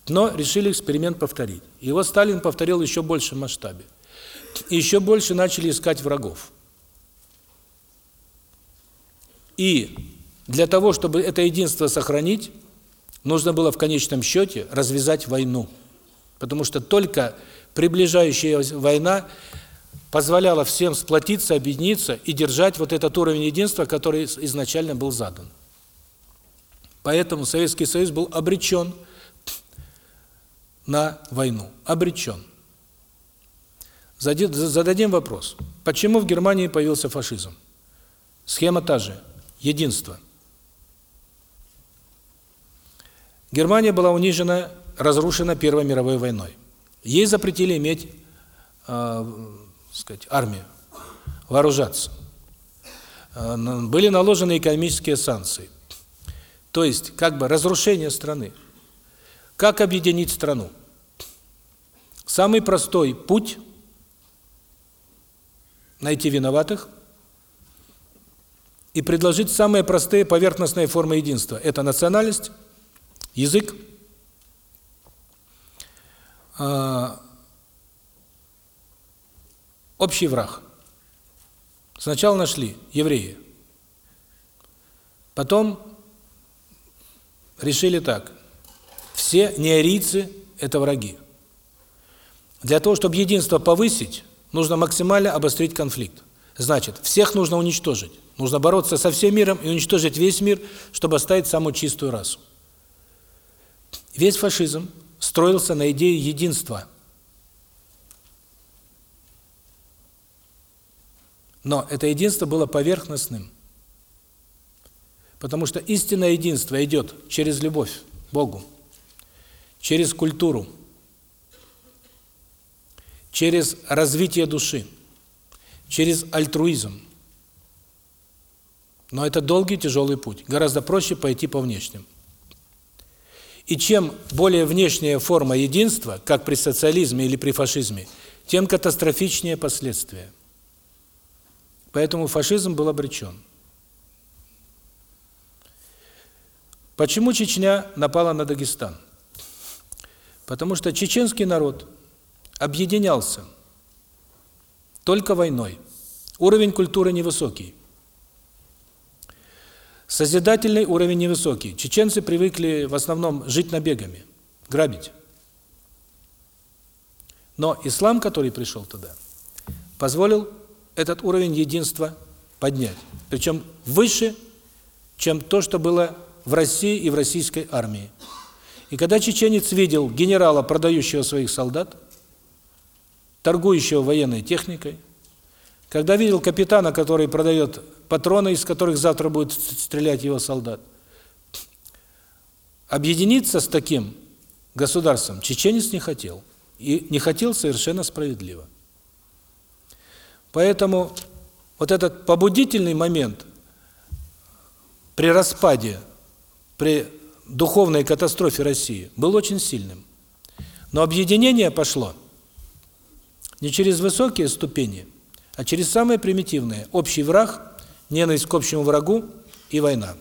Но решили эксперимент повторить. Его Сталин повторил еще в большем масштабе. Еще больше начали искать врагов. И для того, чтобы это единство сохранить, нужно было в конечном счете развязать войну. Потому что только приближающаяся война позволяла всем сплотиться, объединиться и держать вот этот уровень единства, который изначально был задан. Поэтому Советский Союз был обречен на войну. Обречен. Зададим вопрос. Почему в Германии появился фашизм? Схема та же. Единство. Германия была унижена, разрушена Первой мировой войной. Ей запретили иметь э, сказать, армию, вооружаться. Э, были наложены экономические санкции. То есть, как бы разрушение страны. Как объединить страну? Самый простой путь – найти виноватых и предложить самые простые поверхностные формы единства. Это национальность, язык, а, общий враг. Сначала нашли евреи. Потом решили так. Все неарийцы – это враги. Для того, чтобы единство повысить, нужно максимально обострить конфликт. Значит, всех нужно уничтожить. Нужно бороться со всем миром и уничтожить весь мир, чтобы оставить самую чистую расу. Весь фашизм строился на идее единства – Но это единство было поверхностным. Потому что истинное единство идет через любовь к Богу, через культуру, через развитие души, через альтруизм. Но это долгий, тяжелый путь. Гораздо проще пойти по внешним. И чем более внешняя форма единства, как при социализме или при фашизме, тем катастрофичнее последствия. Поэтому фашизм был обречен. Почему Чечня напала на Дагестан? Потому что чеченский народ объединялся только войной. Уровень культуры невысокий. Созидательный уровень невысокий. Чеченцы привыкли в основном жить набегами, грабить. Но ислам, который пришел туда, позволил этот уровень единства поднять. Причем выше, чем то, что было в России и в российской армии. И когда чеченец видел генерала, продающего своих солдат, торгующего военной техникой, когда видел капитана, который продает патроны, из которых завтра будет стрелять его солдат, объединиться с таким государством чеченец не хотел. И не хотел совершенно справедливо. Поэтому вот этот побудительный момент при распаде, при духовной катастрофе России был очень сильным. Но объединение пошло не через высокие ступени, а через самые примитивные. Общий враг, ненависть к общему врагу и война.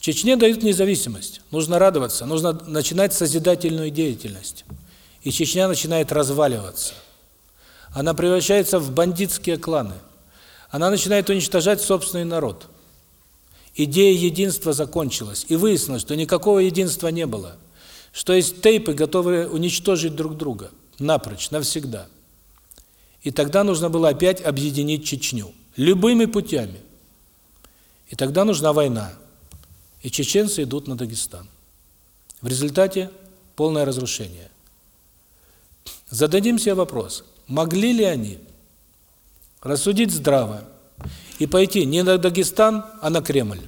Чечне дают независимость. Нужно радоваться, нужно начинать созидательную деятельность. И Чечня начинает разваливаться – она превращается в бандитские кланы. Она начинает уничтожать собственный народ. Идея единства закончилась, и выяснилось, что никакого единства не было. Что есть тейпы, готовые уничтожить друг друга напрочь, навсегда. И тогда нужно было опять объединить Чечню любыми путями. И тогда нужна война. И чеченцы идут на Дагестан. В результате полное разрушение. Зададим себе вопрос: Могли ли они рассудить здраво и пойти не на Дагестан, а на Кремль?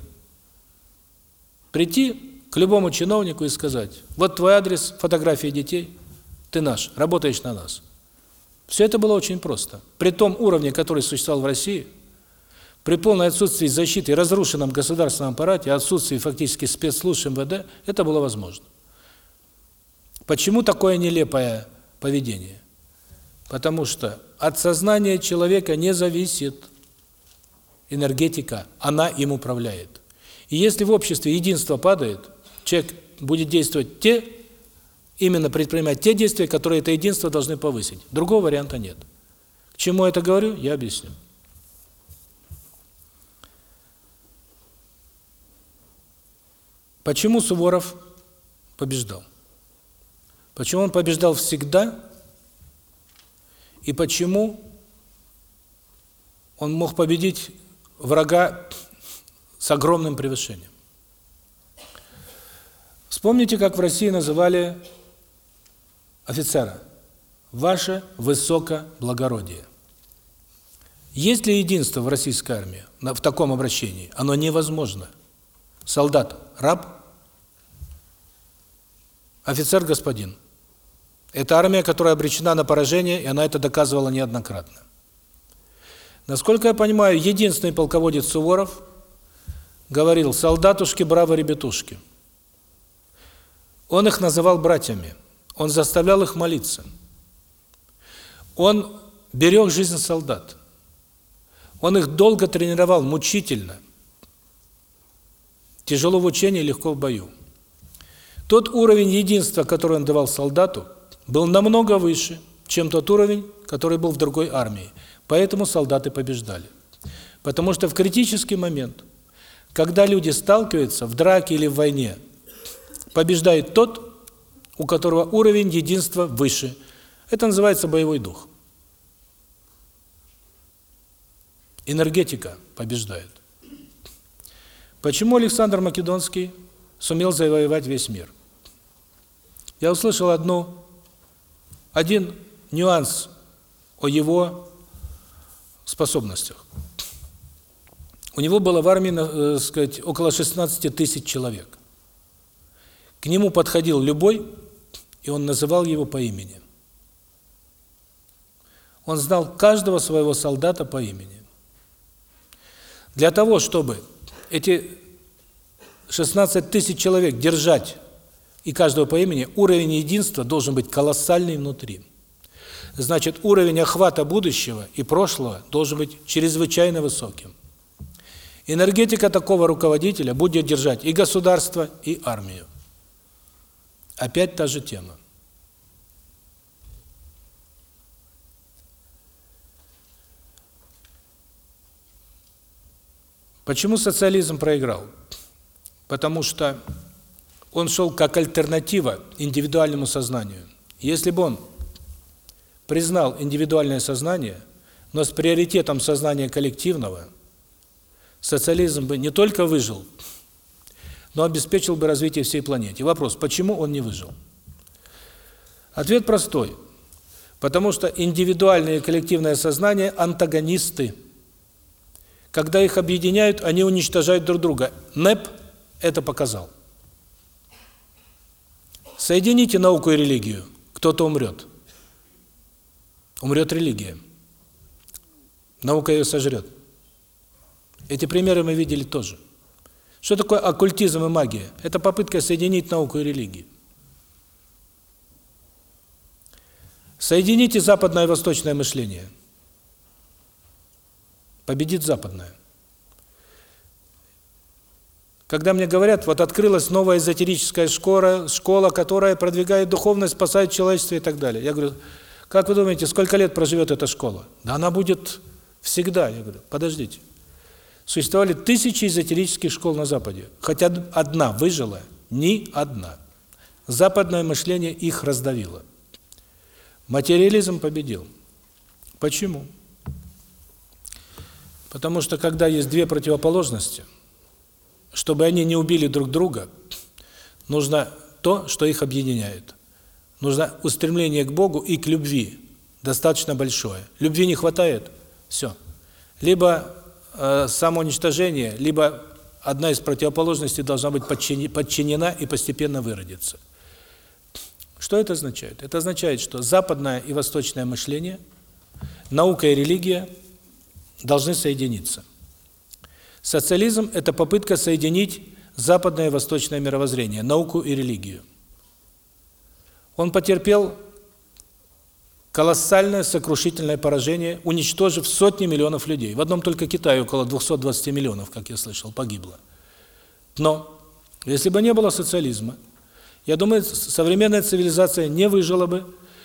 Прийти к любому чиновнику и сказать, вот твой адрес, фотографии детей, ты наш, работаешь на нас. Все это было очень просто. При том уровне, который существовал в России, при полной отсутствии защиты разрушенном государственном аппарате, отсутствии фактически спецслужб МВД, это было возможно. Почему такое нелепое поведение? Потому что от сознания человека не зависит энергетика, она им управляет. И если в обществе единство падает, человек будет действовать те, именно предпринимать те действия, которые это единство должны повысить. Другого варианта нет. К чему я это говорю, я объясню. Почему Суворов побеждал? Почему он побеждал всегда? И почему он мог победить врага с огромным превышением? Вспомните, как в России называли офицера. Ваше высокоблагородие. Есть ли единство в российской армии в таком обращении? Оно невозможно. Солдат – раб, офицер – господин. Это армия, которая обречена на поражение, и она это доказывала неоднократно. Насколько я понимаю, единственный полководец Суворов говорил «солдатушки, браво, ребятушки». Он их называл братьями, он заставлял их молиться. Он берег жизнь солдат. Он их долго тренировал, мучительно. Тяжело в учении, легко в бою. Тот уровень единства, который он давал солдату, был намного выше, чем тот уровень, который был в другой армии. Поэтому солдаты побеждали. Потому что в критический момент, когда люди сталкиваются в драке или в войне, побеждает тот, у которого уровень единства выше. Это называется боевой дух. Энергетика побеждает. Почему Александр Македонский сумел завоевать весь мир? Я услышал одну один нюанс о его способностях. У него было в армии, э, сказать, около 16 тысяч человек. К нему подходил любой, и он называл его по имени. Он знал каждого своего солдата по имени. Для того, чтобы эти 16 тысяч человек держать и каждого по имени, уровень единства должен быть колоссальный внутри. Значит, уровень охвата будущего и прошлого должен быть чрезвычайно высоким. Энергетика такого руководителя будет держать и государство, и армию. Опять та же тема. Почему социализм проиграл? Потому что он шел как альтернатива индивидуальному сознанию. Если бы он признал индивидуальное сознание, но с приоритетом сознания коллективного, социализм бы не только выжил, но обеспечил бы развитие всей планеты. Вопрос, почему он не выжил? Ответ простой. Потому что индивидуальное и коллективное сознание – антагонисты. Когда их объединяют, они уничтожают друг друга. НЭП это показал. Соедините науку и религию, кто-то умрет. Умрет религия. Наука ее сожрет. Эти примеры мы видели тоже. Что такое оккультизм и магия? Это попытка соединить науку и религию. Соедините западное и восточное мышление. Победит западное. Когда мне говорят, вот открылась новая эзотерическая школа, школа, которая продвигает духовность, спасает человечество и так далее. Я говорю, как вы думаете, сколько лет проживет эта школа? Да она будет всегда. Я говорю, подождите. Существовали тысячи эзотерических школ на Западе. Хотя одна выжила, ни одна. Западное мышление их раздавило. Материализм победил. Почему? Потому что когда есть две противоположности – чтобы они не убили друг друга, нужно то, что их объединяет. Нужно устремление к Богу и к любви, достаточно большое. Любви не хватает – все. Либо э, самоуничтожение, либо одна из противоположностей должна быть подчинена и постепенно выродиться. Что это означает? Это означает, что западное и восточное мышление Наука и религия должны соединиться. Социализм – это попытка соединить западное и восточное мировоззрение, науку и религию. Он потерпел колоссальное сокрушительное поражение, уничтожив сотни миллионов людей. В одном только Китае около 220 миллионов, как я слышал, погибло. Но если бы не было социализма, я думаю, современная цивилизация не выжила бы,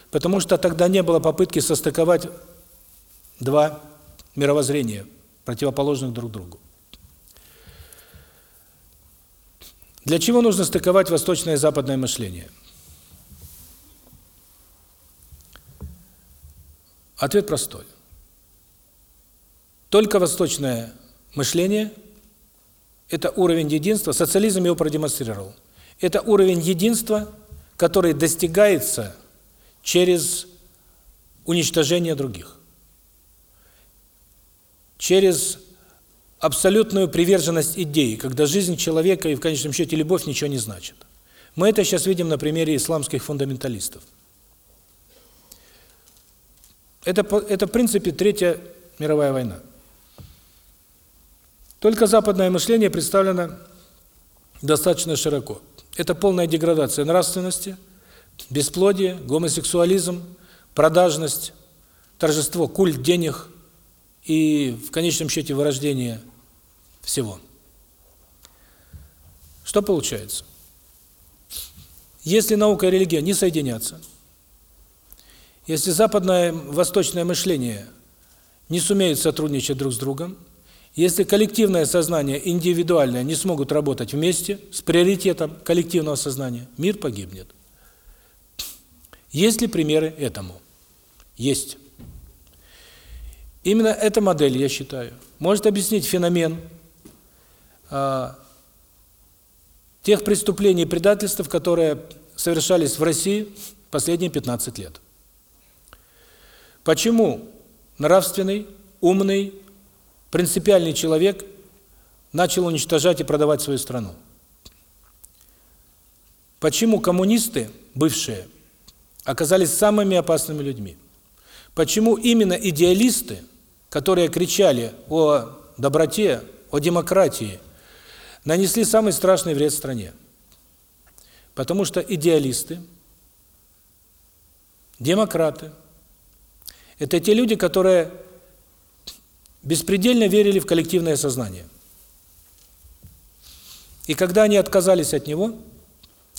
потому что тогда не было попытки состыковать два мировоззрения, противоположных друг другу. Для чего нужно стыковать восточное и западное мышление? Ответ простой. Только восточное мышление – это уровень единства, социализм его продемонстрировал. Это уровень единства, который достигается через уничтожение других. Через абсолютную приверженность идеи, когда жизнь человека и в конечном счете любовь ничего не значит. Мы это сейчас видим на примере исламских фундаменталистов. Это, это в принципе, Третья мировая война. Только западное мышление представлено достаточно широко. Это полная деградация нравственности, бесплодие, гомосексуализм, продажность, торжество, культ денег и, в конечном счете, вырождение всего. Что получается? Если наука и религия не соединятся – если западное восточное мышление не сумеют сотрудничать друг с другом, если коллективное сознание и индивидуальное не смогут работать вместе с приоритетом коллективного сознания, мир погибнет. Есть ли примеры этому? Есть. Именно эта модель, я считаю, может объяснить феномен тех преступлений и предательств, которые совершались в России последние 15 лет. Почему нравственный, умный, принципиальный человек начал уничтожать и продавать свою страну? Почему коммунисты, бывшие, оказались самыми опасными людьми? Почему именно идеалисты, которые кричали о доброте, о демократии, нанесли самый страшный вред стране? Потому что идеалисты, демократы, это те люди, которые беспредельно верили в коллективное сознание. И когда они отказались от него,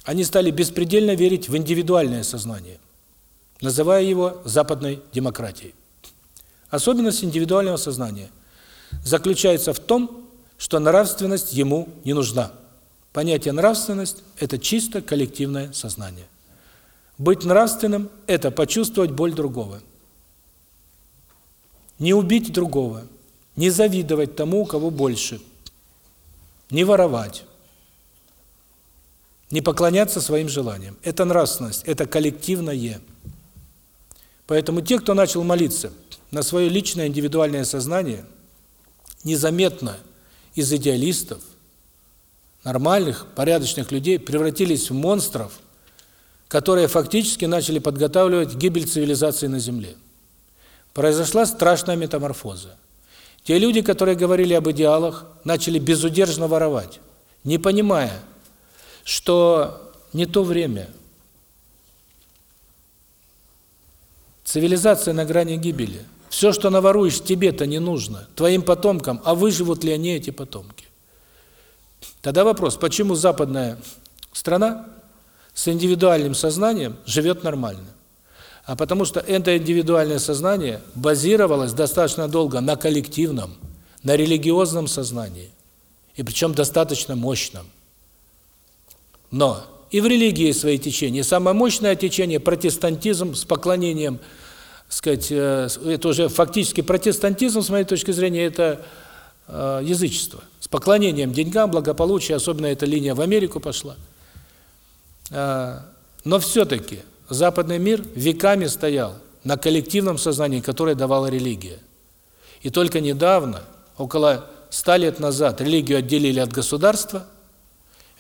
они стали беспредельно верить в индивидуальное сознание, называя его западной демократией. Особенность индивидуального сознания заключается в том, что нравственность ему не нужна. Понятие нравственность – это чисто коллективное сознание. Быть нравственным – это почувствовать боль другого – не убить другого, не завидовать тому, у кого больше, не воровать, не поклоняться своим желаниям. Это нравственность, это коллективное. Поэтому те, кто начал молиться на свое личное индивидуальное сознание, незаметно из идеалистов, нормальных, порядочных людей превратились в монстров, которые фактически начали подготавливать гибель цивилизации на Земле произошла страшная метаморфоза. Те люди, которые говорили об идеалах, начали безудержно воровать, не понимая, что не то время. Цивилизация на грани гибели. Все, что наворуешь, тебе-то не нужно, твоим потомкам, а выживут ли они, эти потомки? Тогда вопрос, почему западная страна с индивидуальным сознанием живет нормально? а потому что это индивидуальное сознание базировалось достаточно долго на коллективном, на религиозном сознании, и причем достаточно мощном. Но и в религии свои течения. Самое мощное течение – протестантизм с поклонением, сказать, э, это уже фактически протестантизм, с моей точки зрения, это э, язычество. С поклонением деньгам, благополучию, особенно эта линия в Америку пошла. Э, но все-таки западный мир веками стоял на коллективном сознании, которое давала религия. И только недавно, около ста лет назад, религию отделили от государства,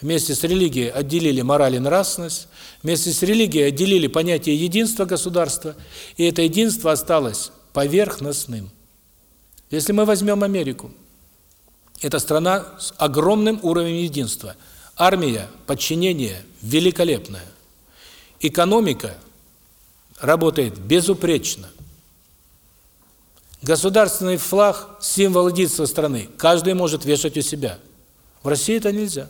вместе с религией отделили мораль и нравственность, вместе с религией отделили понятие единства государства, и это единство осталось поверхностным. Если мы возьмем Америку, это страна с огромным уровнем единства. Армия, подчинение великолепное. Экономика работает безупречно. Государственный флаг – символ единства страны. Каждый может вешать у себя. В России это нельзя.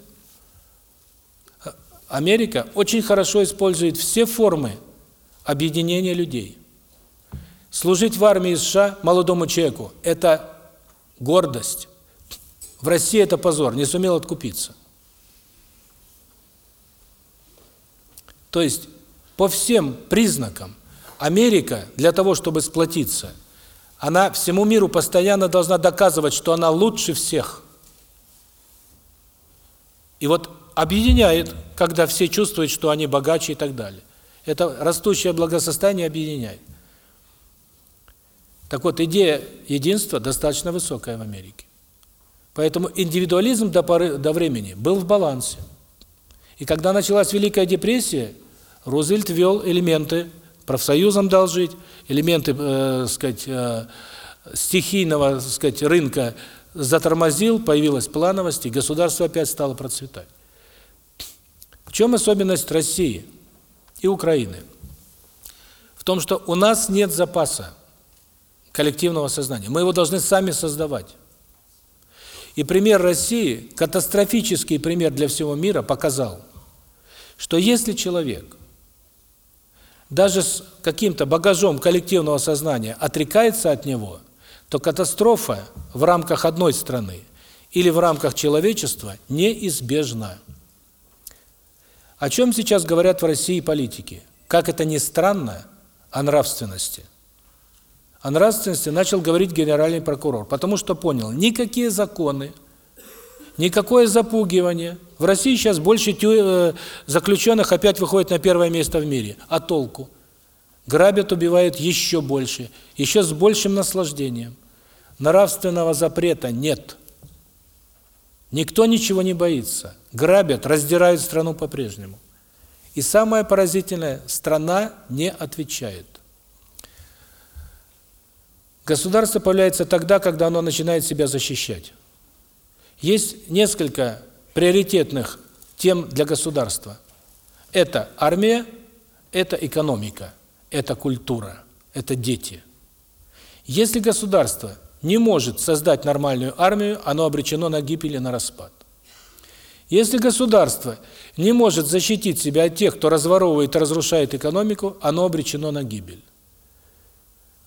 Америка очень хорошо использует все формы объединения людей. Служить в армии США молодому человеку – это гордость. В России это позор, не сумел откупиться. То есть, по всем признакам, Америка для того, чтобы сплотиться, она всему миру постоянно должна доказывать, что она лучше всех. И вот объединяет, когда все чувствуют, что они богаче и так далее. Это растущее благосостояние объединяет. Так вот, идея единства достаточно высокая в Америке. Поэтому индивидуализм до поры до времени был в балансе. И когда началась Великая депрессия, Рузвельт ввел элементы профсоюзам дал жить, элементы, э, сказать, э, стихийного, сказать, рынка затормозил, появилась плановость, и государство опять стало процветать. В чем особенность России и Украины? В том, что у нас нет запаса коллективного сознания. Мы его должны сами создавать. И пример России, катастрофический пример для всего мира, показал, что если человек даже с каким-то багажом коллективного сознания отрекается от него, то катастрофа в рамках одной страны или в рамках человечества неизбежна. О чем сейчас говорят в России политики? Как это ни странно, о нравственности. О нравственности начал говорить генеральный прокурор, потому что понял, никакие законы, никакое запугивание. В России сейчас больше тю, э, заключенных опять выходит на первое место в мире. А толку? Грабят, убивают еще больше, еще с большим наслаждением. Нравственного запрета нет. Никто ничего не боится. Грабят, раздирают страну по-прежнему. И самое поразительное, страна не отвечает. Государство появляется тогда, когда оно начинает себя защищать. Есть несколько приоритетных тем для государства. Это армия, это экономика, это культура, это дети. Если государство не может создать нормальную армию, оно обречено на гибель и на распад. Если государство не может защитить себя от тех, кто разворовывает и разрушает экономику, оно обречено на гибель.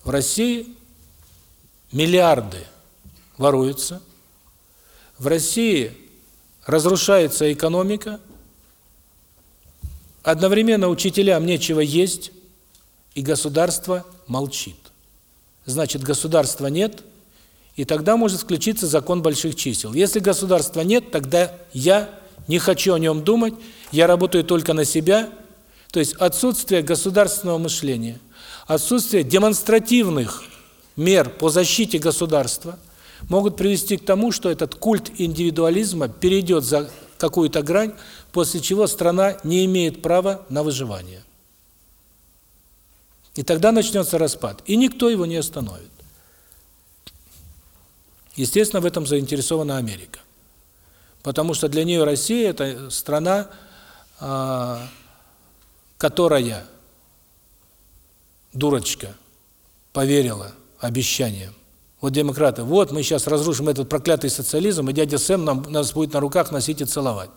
В России миллиарды воруются. В России разрушается экономика. Одновременно учителям нечего есть, и государство молчит. Значит, государства нет, и тогда может включиться закон больших чисел. Если государства нет, тогда я не хочу о нем думать, я работаю только на себя. То есть отсутствие государственного мышления, отсутствие демонстративных мер по защите государства могут привести к тому, что этот культ индивидуализма перейдет за какую-то грань, после чего страна не имеет права на выживание. И тогда начнется распад, и никто его не остановит. Естественно, в этом заинтересована Америка. Потому что для нее Россия – это страна, а, которая, дурочка, поверила обещаниям. Вот демократы, вот мы сейчас разрушим этот проклятый социализм, и дядя Сэм нам, нас будет на руках носить и целовать.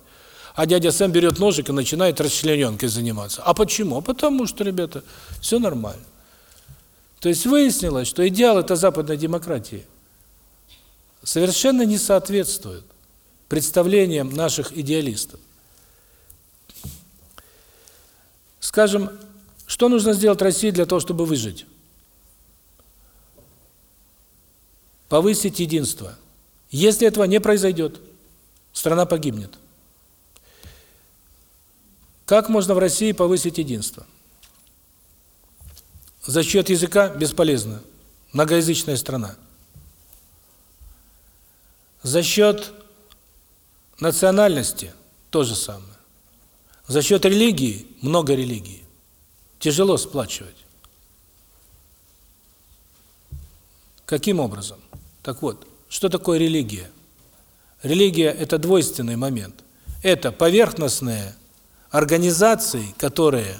А дядя Сэм берет ножик и начинает расчлененкой заниматься. А почему? Потому что, ребята, все нормально. То есть выяснилось, что идеал это западной демократии совершенно не соответствует представлениям наших идеалистов. Скажем, что нужно сделать России для того, чтобы выжить? Повысить единство. Если этого не произойдет, страна погибнет. Как можно в России повысить единство? За счет языка бесполезно. Многоязычная страна. За счет национальности то же самое. За счет религии много религий. Тяжело сплачивать. Каким образом? Так вот, что такое религия? Религия – это двойственный момент. Это поверхностные организации, которые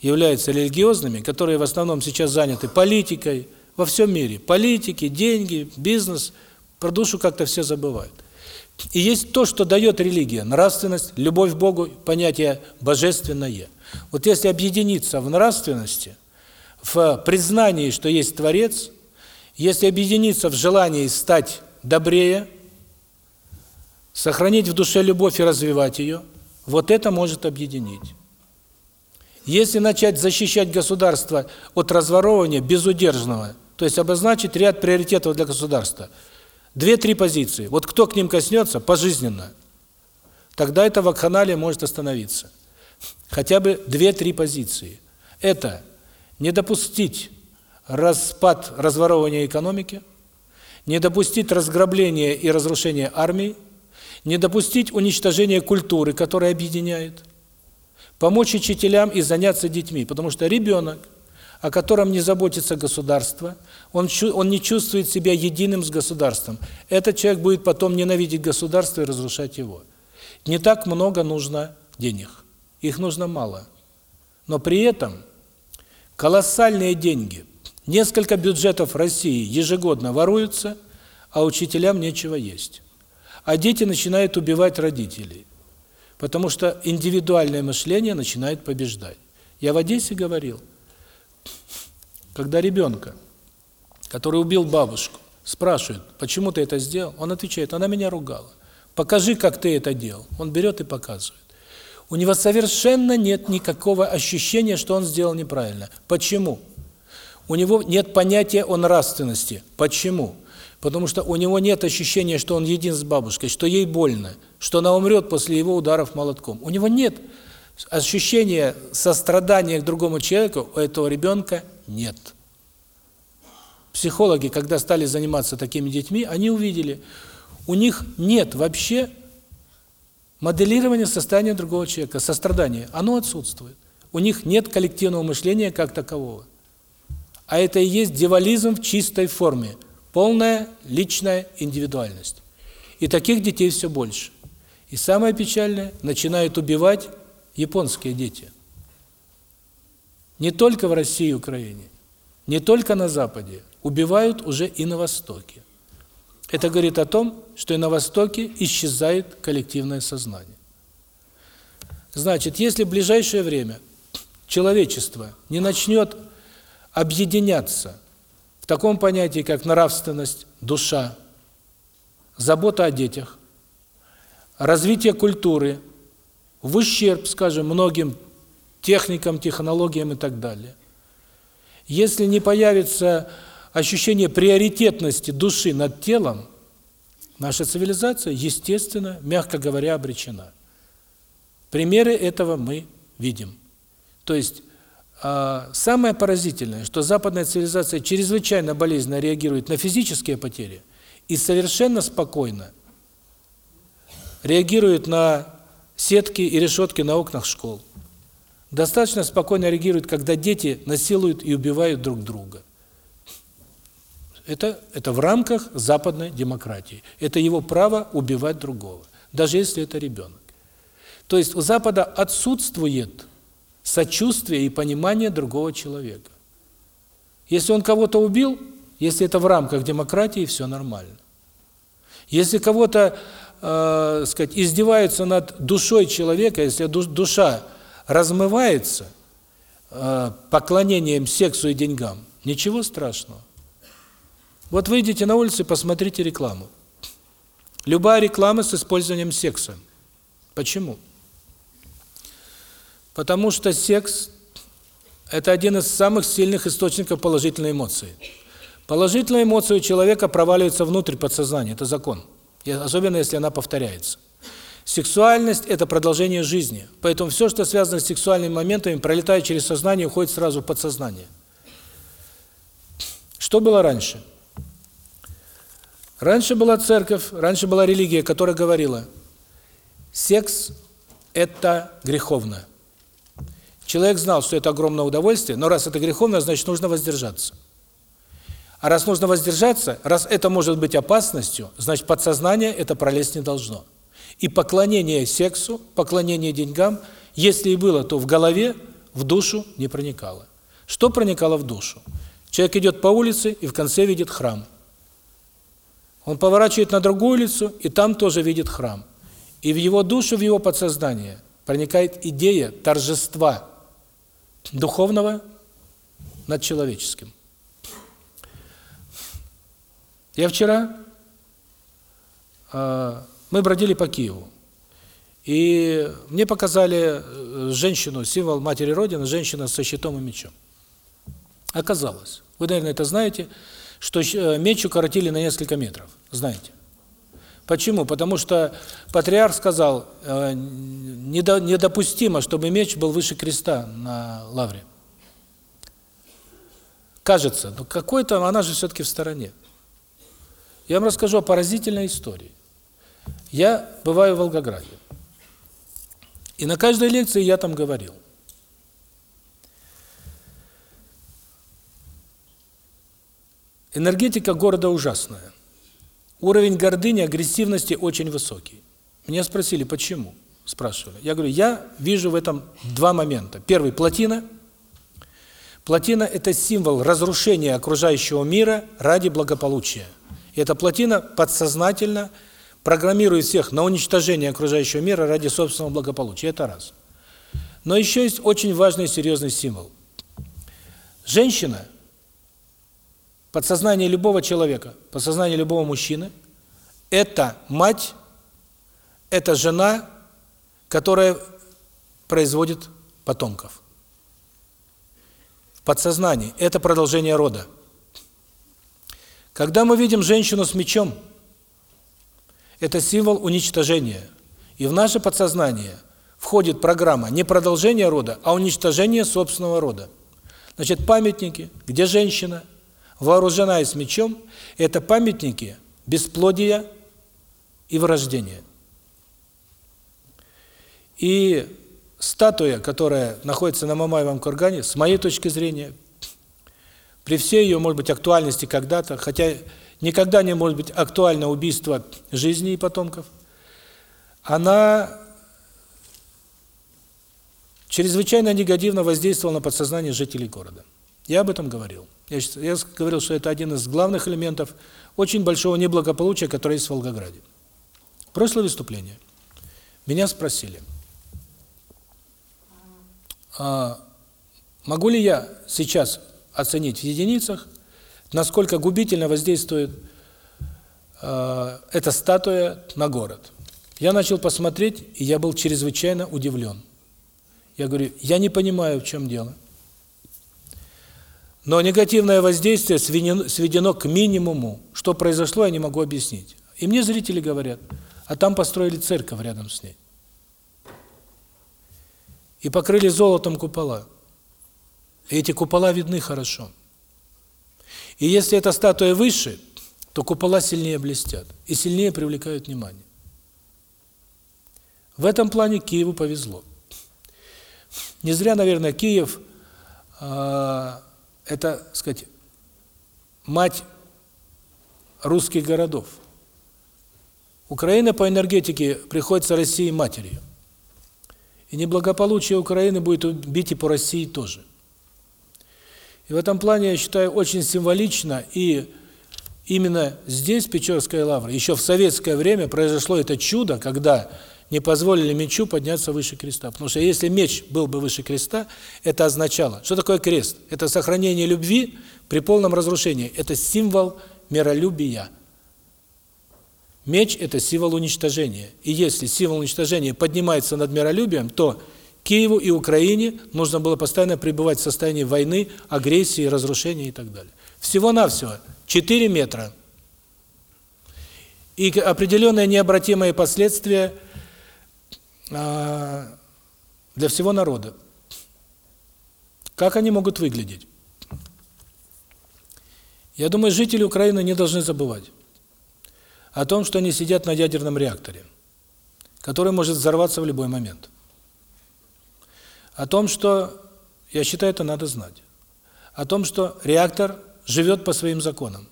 являются религиозными, которые в основном сейчас заняты политикой во всем мире. Политики, деньги, бизнес, про душу как-то все забывают. И есть то, что дает религия, нравственность, любовь к Богу, понятие божественное. Вот если объединиться в нравственности, в признании, что есть Творец, если объединиться в желании стать добрее, сохранить в душе любовь и развивать ее, вот это может объединить. Если начать защищать государство от разворовывания безудержного, то есть обозначить ряд приоритетов для государства, две-три позиции, вот кто к ним коснется пожизненно, тогда это вакханалия может остановиться. Хотя бы две-три позиции. Это не допустить распад, разворовывания экономики, не допустить разграбления и разрушения армии, не допустить уничтожения культуры, которая объединяет, помочь учителям и заняться детьми, потому что ребенок, о котором не заботится государство, он, он не чувствует себя единым с государством. Этот человек будет потом ненавидеть государство и разрушать его. Не так много нужно денег, их нужно мало. Но при этом колоссальные деньги, несколько бюджетов России ежегодно воруются, а учителям нечего есть. А дети начинают убивать родителей. Потому что индивидуальное мышление начинает побеждать. Я в Одессе говорил, когда ребенка, который убил бабушку, спрашивают, почему ты это сделал, он отвечает, она меня ругала. Покажи, как ты это делал. Он берет и показывает. У него совершенно нет никакого ощущения, что он сделал неправильно. Почему? У него нет понятия о нравственности. Почему? Потому что у него нет ощущения, что он един с бабушкой, что ей больно, что она умрет после его ударов молотком. У него нет ощущения сострадания к другому человеку, у этого ребенка нет. Психологи, когда стали заниматься такими детьми, они увидели, у них нет вообще моделирования состояния другого человека, сострадания. Оно отсутствует. У них нет коллективного мышления как такового. А это и есть девализм в чистой форме – Полная личная индивидуальность. И таких детей все больше. И самое печальное, начинают убивать японские дети. Не только в России и Украине, не только на Западе, убивают уже и на Востоке. Это говорит о том, что и на Востоке исчезает коллективное сознание. Значит, если в ближайшее время человечество не начнет объединяться в таком понятии, как нравственность, душа, забота о детях, развитие культуры, в ущерб, скажем, многим техникам, технологиям и так далее. Если не появится ощущение приоритетности души над телом, наша цивилизация, естественно, мягко говоря, обречена. Примеры этого мы видим. То есть а, самое поразительное, что западная цивилизация чрезвычайно болезненно реагирует на физические потери и совершенно спокойно реагирует на сетки и решетки на окнах школ. Достаточно спокойно реагирует, когда дети насилуют и убивают друг друга. Это это в рамках западной демократии. Это его право убивать другого, даже если это ребенок. То есть у Запада отсутствует сочувствие и понимание другого человека. Если он кого-то убил, если это в рамках демократии, все нормально. Если кого-то, э, сказать, издеваются над душой человека, если душа размывается э, поклонением сексу и деньгам, ничего страшного. Вот выйдите на улицу и посмотрите рекламу. Любая реклама с использованием секса. Почему? Потому что секс – это один из самых сильных источников положительной эмоции. Положительная эмоция у человека проваливается внутрь подсознания, это закон. Особенно, если она повторяется. Сексуальность – это продолжение жизни. Поэтому все, что связано с сексуальными моментами, пролетает через сознание, уходит сразу в подсознание. Что было раньше? Раньше была церковь, раньше была религия, которая говорила, секс – это греховно. Человек знал, что это огромное удовольствие, но раз это греховно, значит, нужно воздержаться. А раз нужно воздержаться, раз это может быть опасностью, значит подсознание это пролезть не должно. И поклонение сексу, поклонение деньгам, если и было, то в голове, в душу не проникало. Что проникало в душу? Человек идет по улице и в конце видит храм. Он поворачивает на другую улицу и там тоже видит храм. И в его душу, в его подсознание проникает идея торжества духовного над человеческим. Я вчера э, мы бродили по Киеву. И мне показали э, женщину, символ матери Родины, женщина со щитом и мечом. Оказалось, вы, наверное, это знаете, что э, меч укоротили на несколько метров. Знаете. Почему? Потому что патриарх сказал, э, недопустимо, чтобы меч был выше креста на лавре. Кажется, но какой-то, она же все-таки в стороне. Я вам расскажу о поразительной истории. Я бываю в Волгограде. И на каждой лекции я там говорил. Энергетика города ужасная. Уровень гордыни, агрессивности очень высокий. Меня спросили, почему? Спрашивали. Я говорю, я вижу в этом два момента. Первый – плотина. Плотина – это символ разрушения окружающего мира ради благополучия. И эта плотина подсознательно программирует всех на уничтожение окружающего мира ради собственного благополучия. Это раз. Но еще есть очень важный серьезный символ. Женщина, подсознание любого человека, подсознание любого мужчины – это мать, это жена, которая производит потомков. В подсознании – это продолжение рода. Когда мы видим женщину с мечом, это символ уничтожения. И в наше подсознание входит программа не продолжение рода, а уничтожение собственного рода. Значит, памятники, где женщина вооружена с мечом, это памятники бесплодия и вырождения. И статуя, которая находится на Мамаевом кургане, с моей точки зрения, при всей ее, может быть, актуальности когда-то, хотя никогда не может быть актуально убийство жизни и потомков, она чрезвычайно негативно воздействовала на подсознание жителей города. Я об этом говорил. Я, я говорил, что это один из главных элементов очень большого неблагополучия, которое есть в Волгограде. Прошлое выступление. Меня спросили, а могу ли я сейчас оценить в единицах, насколько губительно воздействует э, эта статуя на город. Я начал посмотреть, и я был чрезвычайно удивлен. Я говорю, я не понимаю, в чем дело. Но негативное воздействие сведено, сведено к минимуму. Что произошло, я не могу объяснить. И мне зрители говорят, а там построили церковь рядом с ней. И покрыли золотом купола. И эти купола видны хорошо. И если эта статуя выше, то купола сильнее блестят и сильнее привлекают внимание. В этом плане Киеву повезло. Не зря, наверное, Киев э, это, сказать, мать русских городов. Украина по энергетике приходится России матерью. И неблагополучие Украины будет бить и по России тоже. И в этом плане, я считаю, очень символично, и именно здесь, Печорская лавра, еще в советское время произошло это чудо, когда не позволили мечу подняться выше креста. Потому что если меч был бы выше креста, это означало, что такое крест? Это сохранение любви при полном разрушении. Это символ миролюбия. Меч – это символ уничтожения. И если символ уничтожения поднимается над миролюбием, то Киеву и Украине нужно было постоянно пребывать в состоянии войны, агрессии, разрушения и так далее. Всего-навсего 4 метра. И определенные необратимые последствия а, для всего народа. Как они могут выглядеть? Я думаю, жители Украины не должны забывать о том, что они сидят на ядерном реакторе, который может взорваться в любой момент о том, что, я считаю, это надо знать, о том, что реактор живет по своим законам.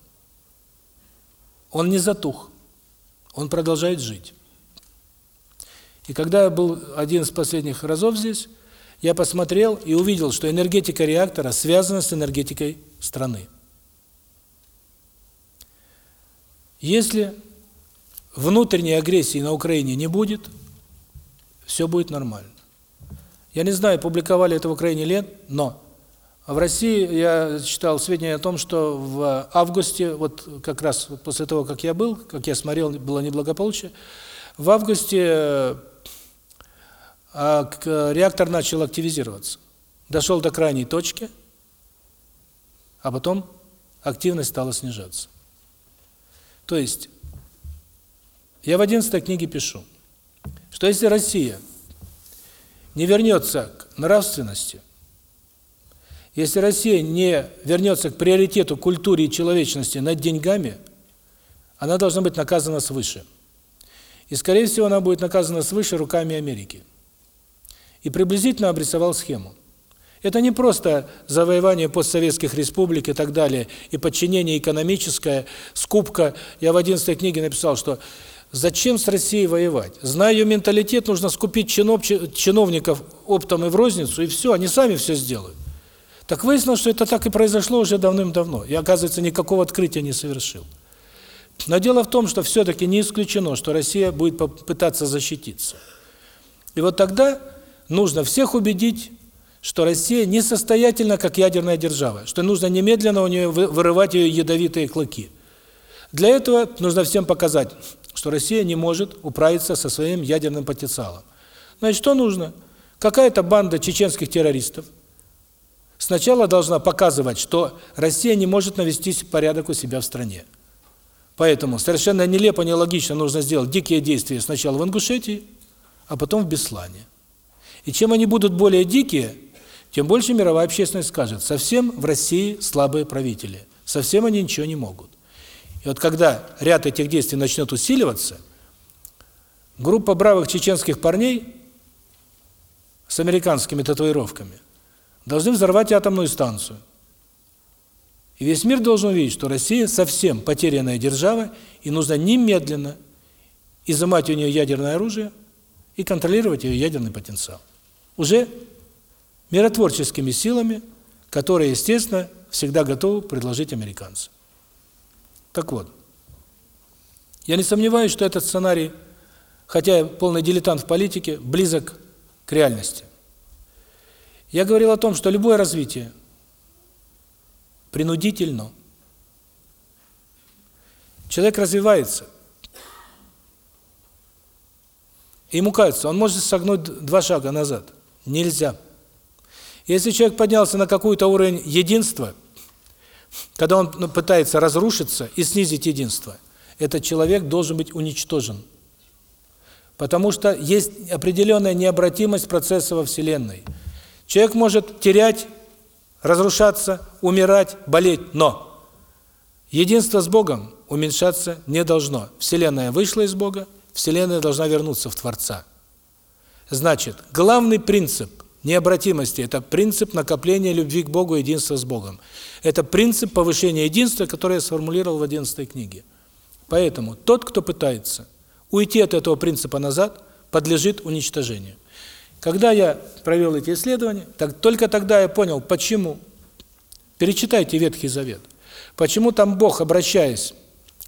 Он не затух. Он продолжает жить. И когда я был один из последних разов здесь, я посмотрел и увидел, что энергетика реактора связана с энергетикой страны. Если внутренней агрессии на Украине не будет, все будет нормально. Я не знаю, публиковали это в Украине или нет, но в России я читал сведения о том, что в августе, вот как раз после того, как я был, как я смотрел, было неблагополучие, в августе а, реактор начал активизироваться. Дошел до крайней точки, а потом активность стала снижаться. То есть, я в 11 книге пишу, что если Россия не вернется к нравственности, если Россия не вернется к приоритету культуре и человечности над деньгами, она должна быть наказана свыше. И, скорее всего, она будет наказана свыше руками Америки. И приблизительно обрисовал схему. Это не просто завоевание постсоветских республик и так далее, и подчинение экономическое, скупка. Я в 11 книге написал, что Зачем с Россией воевать? Зная ее менталитет, нужно скупить чинов, чиновников оптом и в розницу, и все, они сами все сделают. Так выяснилось, что это так и произошло уже давным-давно. И, оказывается, никакого открытия не совершил. Но дело в том, что все-таки не исключено, что Россия будет пытаться защититься. И вот тогда нужно всех убедить, что Россия несостоятельна как ядерная держава, что нужно немедленно у нее вырывать ее ядовитые клыки. Для этого нужно всем показать, что Россия не может управиться со своим ядерным потенциалом. Значит, что нужно? Какая-то банда чеченских террористов сначала должна показывать, что Россия не может навести порядок у себя в стране. Поэтому совершенно нелепо, нелогично нужно сделать дикие действия сначала в Ингушетии, а потом в Беслане. И чем они будут более дикие, тем больше мировая общественность скажет, совсем в России слабые правители, совсем они ничего не могут. И вот когда ряд этих действий начнет усиливаться, группа бравых чеченских парней с американскими татуировками должны взорвать атомную станцию. И весь мир должен увидеть, что Россия совсем потерянная держава, и нужно немедленно изымать у нее ядерное оружие и контролировать ее ядерный потенциал. Уже миротворческими силами, которые, естественно, всегда готовы предложить американцы. Так вот, я не сомневаюсь, что этот сценарий, хотя я полный дилетант в политике, близок к реальности. Я говорил о том, что любое развитие принудительно. Человек развивается. И ему кажется, он может согнуть два шага назад. Нельзя. Если человек поднялся на какой-то уровень единства – когда он ну, пытается разрушиться и снизить единство, этот человек должен быть уничтожен. Потому что есть определенная необратимость процесса во Вселенной. Человек может терять, разрушаться, умирать, болеть, но единство с Богом уменьшаться не должно. Вселенная вышла из Бога, Вселенная должна вернуться в Творца. Значит, главный принцип необратимости – это принцип накопления любви к Богу, единства с Богом. Это принцип повышения единства, который я сформулировал в 11 книге. Поэтому тот, кто пытается уйти от этого принципа назад, подлежит уничтожению. Когда я провел эти исследования, так только тогда я понял, почему. Перечитайте Ветхий Завет. Почему там Бог, обращаясь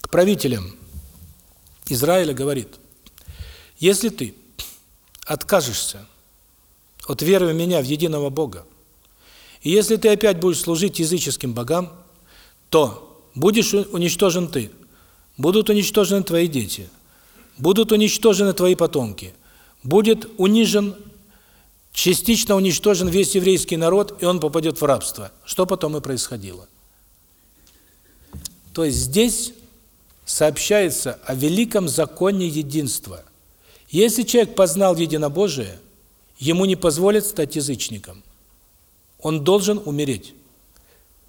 к правителям Израиля, говорит, если ты откажешься от веры в меня, в единого Бога, и если ты опять будешь служить языческим богам, то будешь уничтожен ты, будут уничтожены твои дети, будут уничтожены твои потомки, будет унижен, частично уничтожен весь еврейский народ, и он попадет в рабство. Что потом и происходило. То есть здесь сообщается о великом законе единства. Если человек познал единобожие, ему не позволят стать язычником – он должен умереть.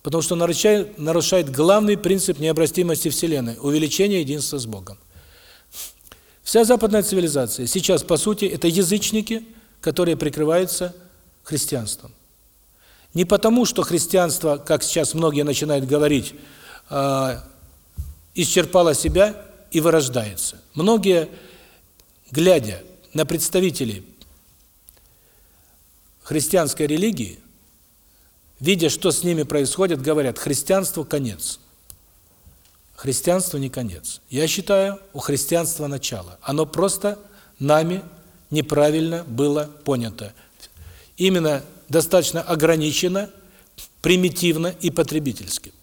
Потому что нарушает, нарушает главный принцип необратимости Вселенной – увеличение единства с Богом. Вся западная цивилизация сейчас, по сути, это язычники, которые прикрываются христианством. Не потому, что христианство, как сейчас многие начинают говорить, э, исчерпало себя и вырождается. Многие, глядя на представителей христианской религии, видя, что с ними происходит, говорят, христианству конец. Христианству не конец. Я считаю, у христианства начало. Оно просто нами неправильно было понято. Именно достаточно ограничено, примитивно и потребительски.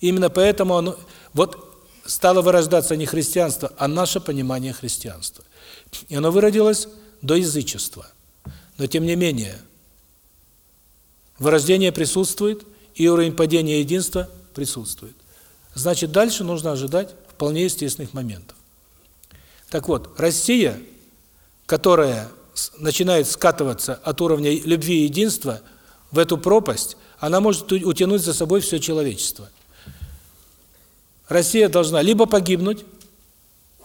Именно поэтому оно вот стало вырождаться не христианство, а наше понимание христианства. И оно выродилось до язычества. Но тем не менее, вырождение присутствует, и уровень падения единства присутствует. Значит, дальше нужно ожидать вполне естественных моментов. Так вот, Россия, которая начинает скатываться от уровня любви и единства в эту пропасть, она может утянуть за собой все человечество. Россия должна либо погибнуть,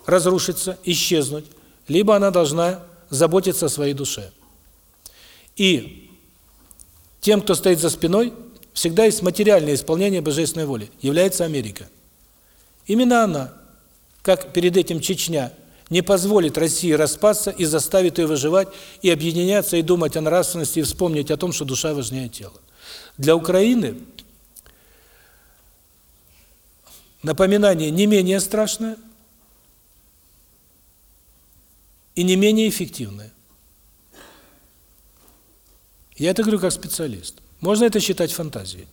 разрушиться, исчезнуть, либо она должна заботиться о своей душе. И тем, кто стоит за спиной, всегда есть материальное исполнение божественной воли, является Америка. Именно она, как перед этим Чечня, не позволит России распасться и заставит ее выживать и объединяться и думать о нравственности и вспомнить о том, что душа важнее тела. Для Украины напоминание не менее страшное и не менее эффективное. Я это говорю как специалист. Можно это считать фантазией.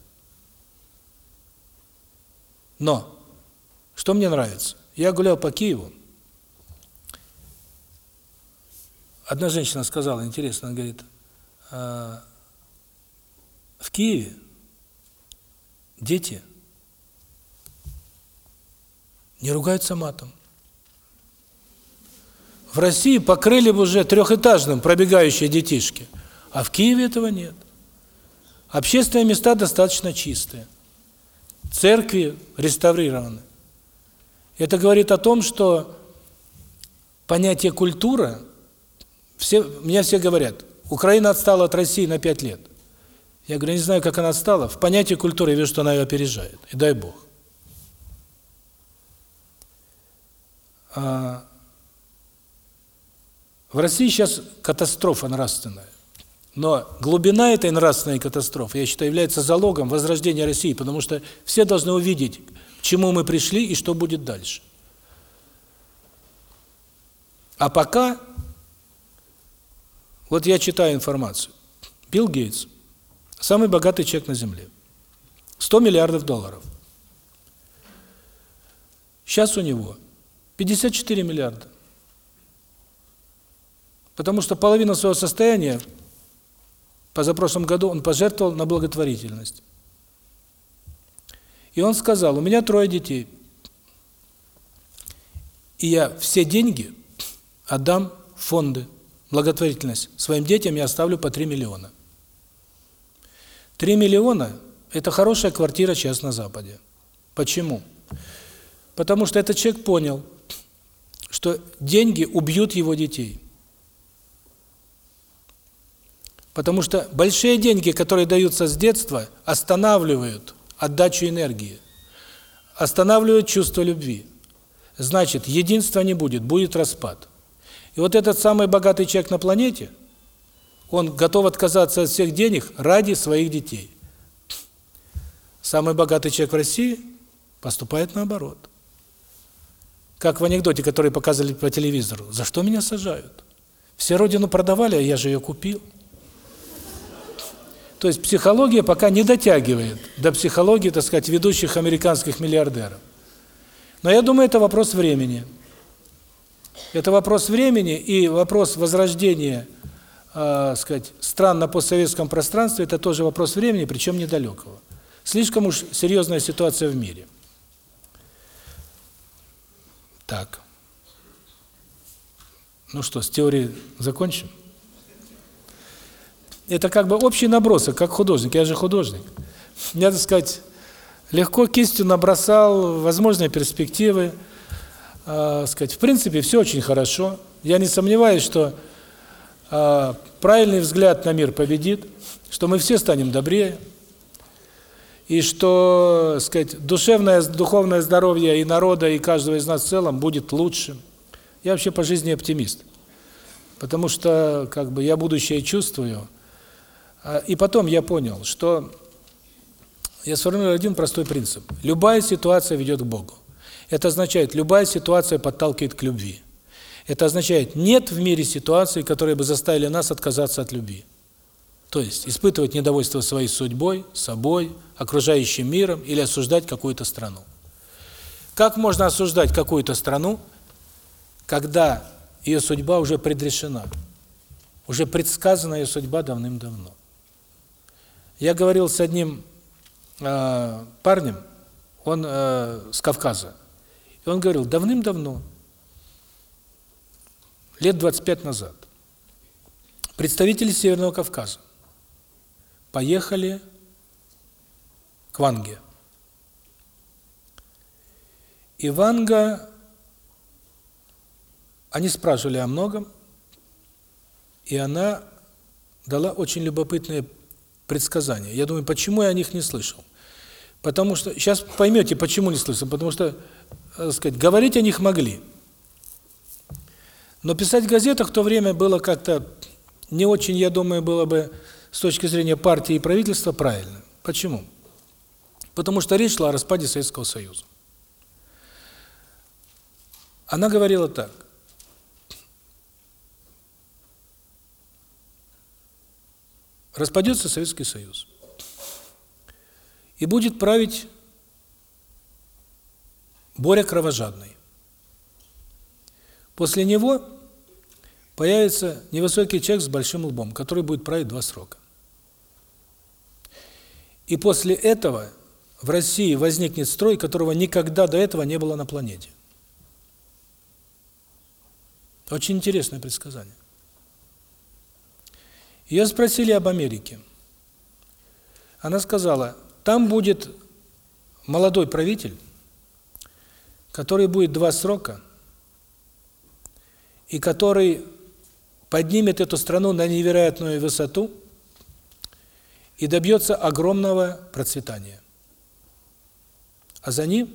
Но, что мне нравится? Я гулял по Киеву. Одна женщина сказала, интересно, она говорит, «А, в Киеве дети не ругаются матом. В России покрыли бы уже трехэтажным пробегающие детишки, а в Киеве этого нет. Общественные места достаточно чистые. Церкви реставрированы. Это говорит о том, что понятие культура, все, мне все говорят, Украина отстала от России на пять лет. Я говорю, не знаю, как она отстала. В понятии культуры я вижу, что она ее опережает. И дай Бог. А в России сейчас катастрофа нравственная. Но глубина этой нравственной катастрофы, я считаю, является залогом возрождения России, потому что все должны увидеть, к чему мы пришли и что будет дальше. А пока, вот я читаю информацию. Билл Гейтс, самый богатый человек на Земле. 100 миллиардов долларов. Сейчас у него 54 миллиарда. Потому что половину своего состояния позапрошлом году он пожертвовал на благотворительность. И он сказал, у меня трое детей, и я все деньги отдам в фонды, благотворительность. Своим детям я оставлю по 3 миллиона. 3 миллиона – это хорошая квартира сейчас на Западе. Почему? Потому что этот человек понял, что деньги убьют его детей. Потому что большие деньги, которые даются с детства, останавливают отдачу энергии, останавливают чувство любви. Значит, единства не будет, будет распад. И вот этот самый богатый человек на планете, он готов отказаться от всех денег ради своих детей. Самый богатый человек в России поступает наоборот. Как в анекдоте, который показывали по телевизору. За что меня сажают? Все родину продавали, а я же ее купил. То есть психология пока не дотягивает до психологии, так сказать, ведущих американских миллиардеров. Но я думаю, это вопрос времени. Это вопрос времени и вопрос возрождения, э, сказать, стран на постсоветском пространстве это тоже вопрос времени, причем недалекого. Слишком уж серьезная ситуация в мире. Так. Ну что, с теорией закончим? Это как бы общий набросок, как художник. Я же художник. Я, так сказать, легко кистью набросал возможные перспективы. Э, сказать, в принципе, все очень хорошо. Я не сомневаюсь, что э, правильный взгляд на мир победит, что мы все станем добрее, и что, сказать, душевное, духовное здоровье и народа, и каждого из нас в целом будет лучше. Я вообще по жизни оптимист. Потому что, как бы, я будущее чувствую. А, и потом я понял, что я сформулировал один простой принцип. Любая ситуация ведет к Богу. Это означает, любая ситуация подталкивает к любви. Это означает, нет в мире ситуации, которые бы заставили нас отказаться от любви. То есть испытывать недовольство своей судьбой, собой, окружающим миром или осуждать какую-то страну. Как можно осуждать какую-то страну, когда ее судьба уже предрешена? Уже предсказана ее судьба давным-давно. Я говорил с одним э, парнем, он э, с Кавказа, и он говорил, давным-давно, лет 25 назад, представители Северного Кавказа поехали к Ванге. И Ванга, они спрашивали о многом, и она дала очень любопытные предсказания. Я думаю, почему я о них не слышал? Потому что, сейчас поймете, почему не слышал, потому что так э, сказать, говорить о них могли. Но писать в газетах в то время было как-то не очень, я думаю, было бы с точки зрения партии и правительства правильно. Почему? Потому что речь шла о распаде Советского Союза. Она говорила так. Распадется Советский Союз. И будет править Боря Кровожадный. После него появится невысокий человек с большим лбом, который будет править два срока. И после этого в России возникнет строй, которого никогда до этого не было на планете. Очень интересное предсказание. Ее спросили об Америке. Она сказала, там будет молодой правитель, который будет два срока, и который поднимет эту страну на невероятную высоту и добьется огромного процветания. А за ним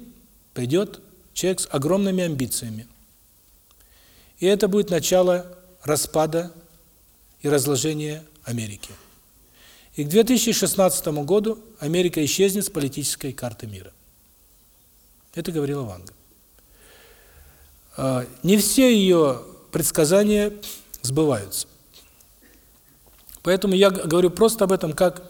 придет человек с огромными амбициями. И это будет начало распада и разложения Америки. И к 2016 году Америка исчезнет с политической карты мира. Это говорила Ванга. А, не все ее предсказания сбываются. Поэтому я говорю просто об этом как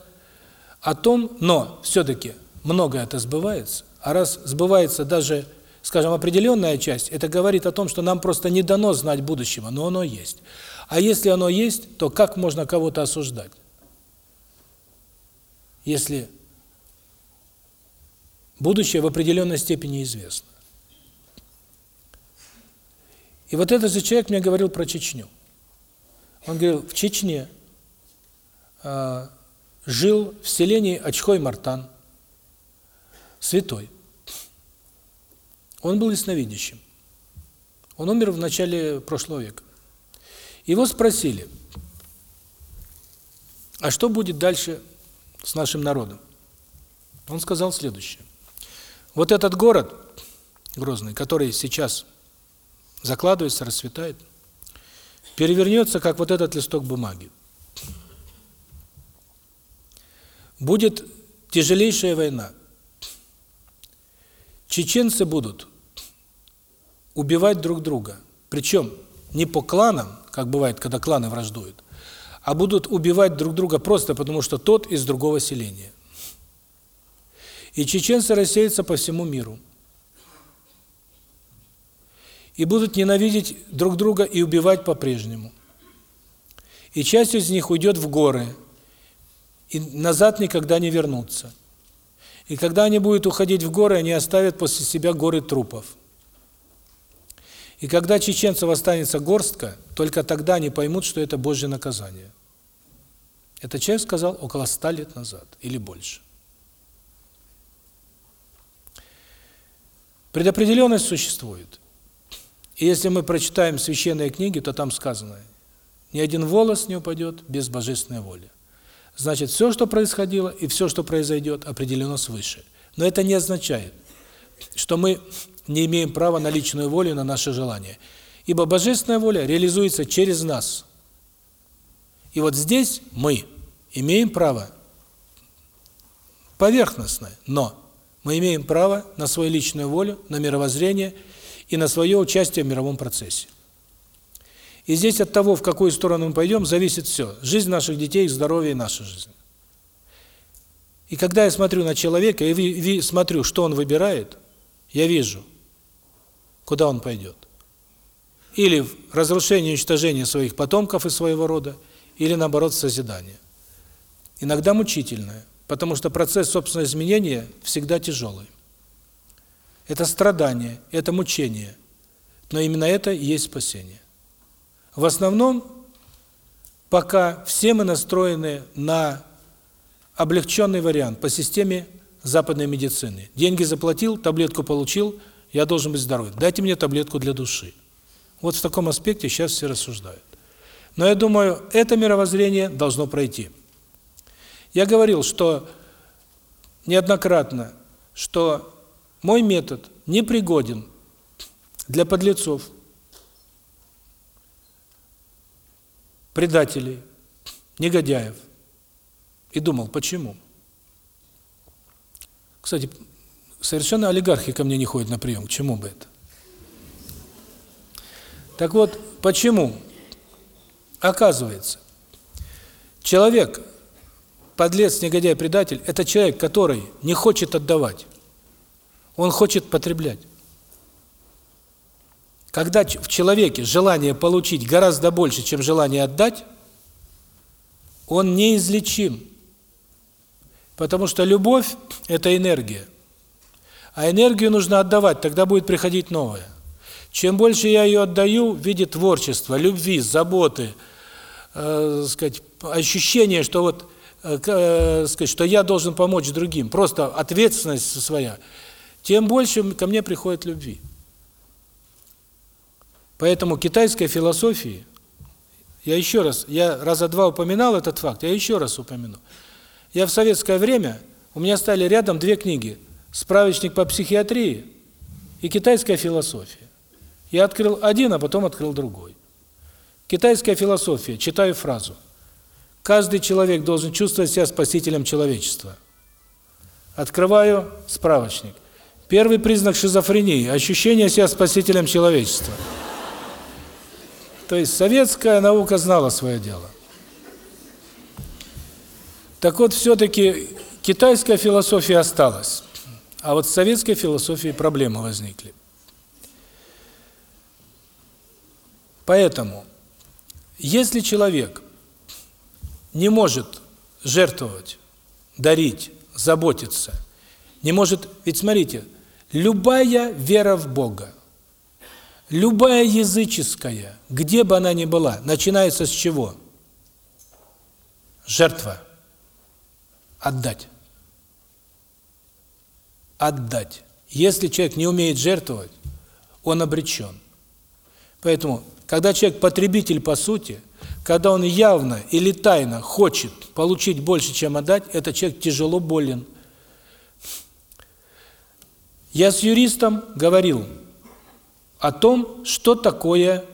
о том, но все-таки многое это сбывается. А раз сбывается даже, скажем, определенная часть, это говорит о том, что нам просто не дано знать будущего, но оно есть. А если оно есть, то как можно кого-то осуждать? Если будущее в определенной степени известно. И вот этот же человек мне говорил про Чечню. Он говорил, в Чечне э, жил в селении Очхой-Мартан, святой. Он был ясновидящим. Он умер в начале прошлого века. Его спросили, а что будет дальше с нашим народом? Он сказал следующее. Вот этот город, Грозный, который сейчас закладывается, расцветает, перевернется, как вот этот листок бумаги. Будет тяжелейшая война. Чеченцы будут убивать друг друга. Причем не по кланам, как бывает, когда кланы враждуют, а будут убивать друг друга просто потому, что тот из другого селения. И чеченцы рассеются по всему миру и будут ненавидеть друг друга и убивать по-прежнему. И часть из них уйдет в горы, и назад никогда не вернутся. И когда они будут уходить в горы, они оставят после себя горы трупов. И когда чеченцев останется горстка, только тогда они поймут, что это Божье наказание. Это человек сказал около ста лет назад или больше. Предопределенность существует. И если мы прочитаем священные книги, то там сказано, ни один волос не упадет без божественной воли. Значит, все, что происходило и все, что произойдет, определено свыше. Но это не означает, что мы не имеем права на личную волю, на наши желания. Ибо божественная воля реализуется через нас. И вот здесь мы имеем право поверхностное, но мы имеем право на свою личную волю, на мировоззрение и на свое участие в мировом процессе. И здесь от того, в какую сторону мы пойдем, зависит все. Жизнь наших детей, их здоровье и наша жизнь. И когда я смотрю на человека и смотрю, что он выбирает, я вижу, куда он пойдет. Или в разрушение и уничтожение своих потомков и своего рода, или наоборот созидание. Иногда мучительное, потому что процесс собственного изменения всегда тяжелый. Это страдание, это мучение, но именно это и есть спасение. В основном, пока все мы настроены на облегченный вариант по системе западной медицины. Деньги заплатил, таблетку получил, я должен быть здоров. Дайте мне таблетку для души. Вот в таком аспекте сейчас все рассуждают. Но я думаю, это мировоззрение должно пройти. Я говорил, что неоднократно, что мой метод непригоден для подлецов, предателей, негодяев. И думал, почему? Кстати, совершенно олигархи ко мне не ходят на прием. К чему бы это? Так вот, почему? Оказывается, человек, подлец, негодяй, предатель, это человек, который не хочет отдавать. Он хочет потреблять. Когда в человеке желание получить гораздо больше, чем желание отдать, он неизлечим. Потому что любовь – это энергия. А энергию нужно отдавать, тогда будет приходить новое. Чем больше я ее отдаю в виде творчества, любви, заботы, э, сказать, ощущения, что вот, э, э, сказать, что я должен помочь другим, просто ответственность своя, тем больше ко мне приходит любви. Поэтому китайской философии, я еще раз, я раза два упоминал этот факт, я еще раз упомяну. Я в советское время, у меня стали рядом две книги, справочник по психиатрии и китайская философия. Я открыл один, а потом открыл другой. Китайская философия, читаю фразу. Каждый человек должен чувствовать себя спасителем человечества. Открываю справочник. Первый признак шизофрении – ощущение себя спасителем человечества. То есть советская наука знала свое дело. Так вот, все-таки китайская философия осталась, а вот с советской философией проблемы возникли. Поэтому, если человек не может жертвовать, дарить, заботиться, не может... Ведь смотрите, любая вера в Бога, любая языческая, где бы она ни была, начинается с чего? Жертва отдать. Отдать. Если человек не умеет жертвовать, он обречен. Поэтому, когда человек потребитель по сути, когда он явно или тайно хочет получить больше, чем отдать, этот человек тяжело болен. Я с юристом говорил о том, что такое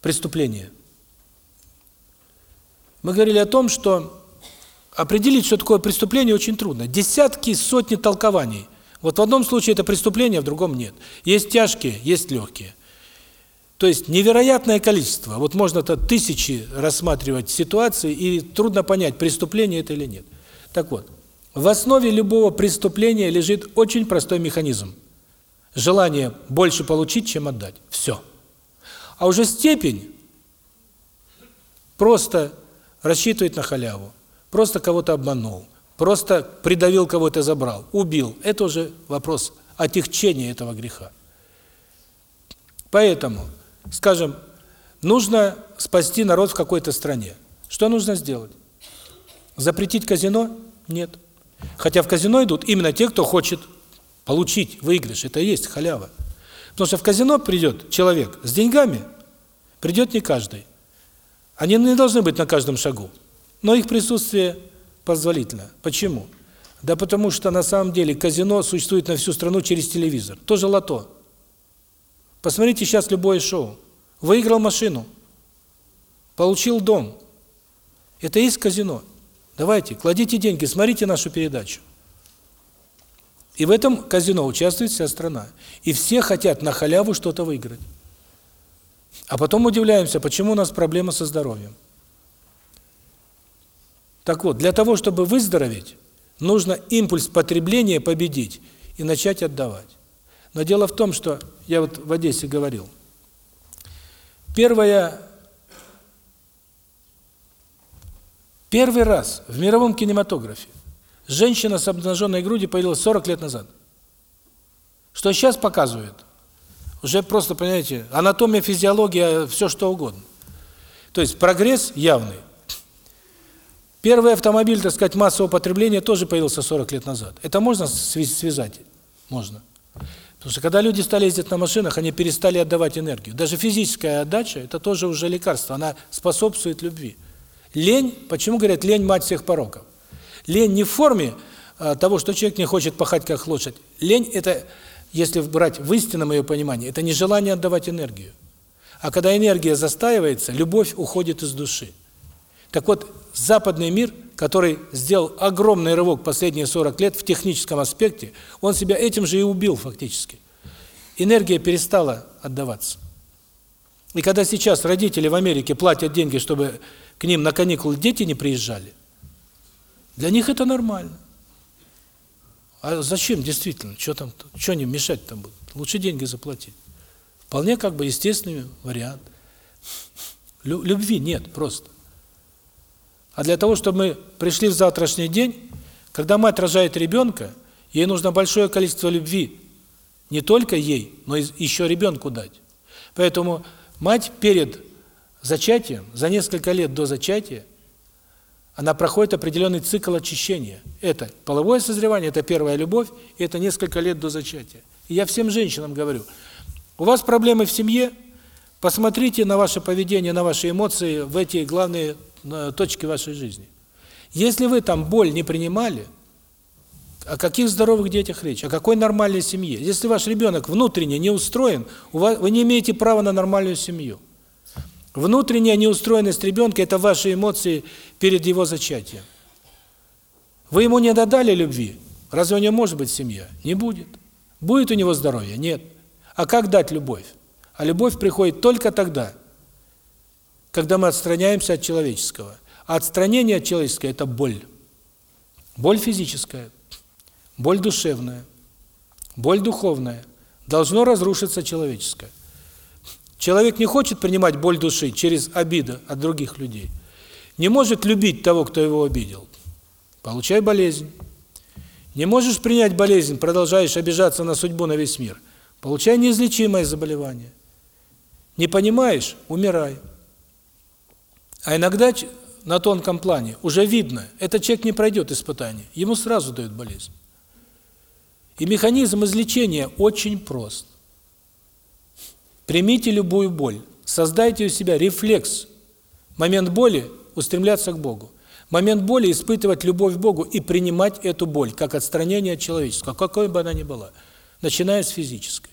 преступление. Мы говорили о том, что Определить, что такое преступление, очень трудно. Десятки, сотни толкований. Вот в одном случае это преступление, в другом нет. Есть тяжкие, есть легкие. То есть невероятное количество. Вот можно то тысячи рассматривать ситуации, и трудно понять, преступление это или нет. Так вот, в основе любого преступления лежит очень простой механизм. Желание больше получить, чем отдать. Все. А уже степень просто рассчитывает на халяву просто кого-то обманул, просто придавил кого-то, забрал, убил. Это уже вопрос отягчения этого греха. Поэтому, скажем, нужно спасти народ в какой-то стране. Что нужно сделать? Запретить казино? Нет. Хотя в казино идут именно те, кто хочет получить выигрыш. Это и есть халява. Потому что в казино придет человек с деньгами, придет не каждый. Они не должны быть на каждом шагу. Но их присутствие позволительно. Почему? Да потому что на самом деле казино существует на всю страну через телевизор. Тоже лото. Посмотрите сейчас любое шоу. Выиграл машину, получил дом. Это и есть казино. Давайте, кладите деньги, смотрите нашу передачу. И в этом казино участвует вся страна. И все хотят на халяву что-то выиграть. А потом удивляемся, почему у нас проблема со здоровьем. Так вот, для того, чтобы выздороветь, нужно импульс потребления победить и начать отдавать. Но дело в том, что я вот в Одессе говорил. Первое Первый раз в мировом кинематографе женщина с обнаженной грудью появилась 40 лет назад. Что сейчас показывают? Уже просто, понимаете, анатомия, физиология, все что угодно. То есть прогресс явный. Первый автомобиль, так сказать, массового потребления тоже появился 40 лет назад. Это можно связать? Можно. Потому что когда люди стали ездить на машинах, они перестали отдавать энергию. Даже физическая отдача – это тоже уже лекарство, она способствует любви. Лень, почему говорят, лень – мать всех пороков? Лень не в форме а, того, что человек не хочет пахать как лошадь. Лень – это, если брать в истинном ее понимании, это нежелание отдавать энергию. А когда энергия застаивается, любовь уходит из души. Так вот, западный мир, который сделал огромный рывок последние 40 лет в техническом аспекте, он себя этим же и убил фактически. Энергия перестала отдаваться. И когда сейчас родители в Америке платят деньги, чтобы к ним на каникулы дети не приезжали, для них это нормально. А зачем действительно? Что там, что они мешать там будут? Лучше деньги заплатить. Вполне как бы естественный вариант. Любви нет просто. А для того, чтобы мы пришли в завтрашний день, когда мать рожает ребенка, ей нужно большое количество любви. Не только ей, но и еще ребенку дать. Поэтому мать перед зачатием, за несколько лет до зачатия, она проходит определенный цикл очищения. Это половое созревание, это первая любовь, и это несколько лет до зачатия. И я всем женщинам говорю, у вас проблемы в семье, посмотрите на ваше поведение, на ваши эмоции в эти главные точки вашей жизни. Если вы там боль не принимали, о каких здоровых детях речь? О какой нормальной семье? Если ваш ребенок внутренне не устроен, у вас, вы не имеете права на нормальную семью. Внутренняя неустроенность ребенка – это ваши эмоции перед его зачатием. Вы ему не додали любви, разве у него может быть семья? Не будет. Будет у него здоровье? Нет. А как дать любовь? А любовь приходит только тогда, когда мы отстраняемся от человеческого. А отстранение от человеческого – это боль. Боль физическая, боль душевная, боль духовная. Должно разрушиться человеческое. Человек не хочет принимать боль души через обиду от других людей. Не может любить того, кто его обидел. Получай болезнь. Не можешь принять болезнь, продолжаешь обижаться на судьбу, на весь мир. Получай неизлечимое заболевание. Не понимаешь – умирай. А иногда на тонком плане уже видно, этот человек не пройдет испытание, ему сразу дают болезнь. И механизм излечения очень прост. Примите любую боль, создайте у себя рефлекс. Момент боли устремляться к Богу. Момент боли испытывать любовь к Богу и принимать эту боль как отстранение от человеческого, какой бы она ни была, начиная с физической.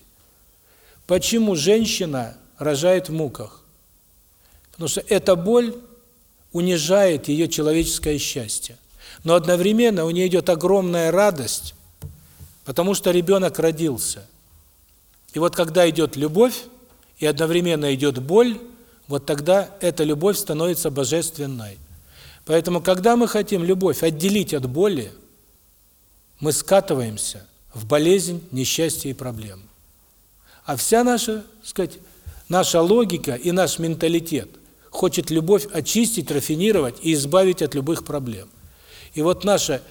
Почему женщина рожает в муках? Потому что эта боль унижает ее человеческое счастье. Но одновременно у нее идет огромная радость, потому что ребенок родился. И вот когда идет любовь, и одновременно идет боль, вот тогда эта любовь становится божественной. Поэтому, когда мы хотим любовь отделить от боли, мы скатываемся в болезнь, несчастье и проблемы. А вся наша, сказать, наша логика и наш менталитет хочет любовь очистить, рафинировать и избавить от любых проблем. И вот наше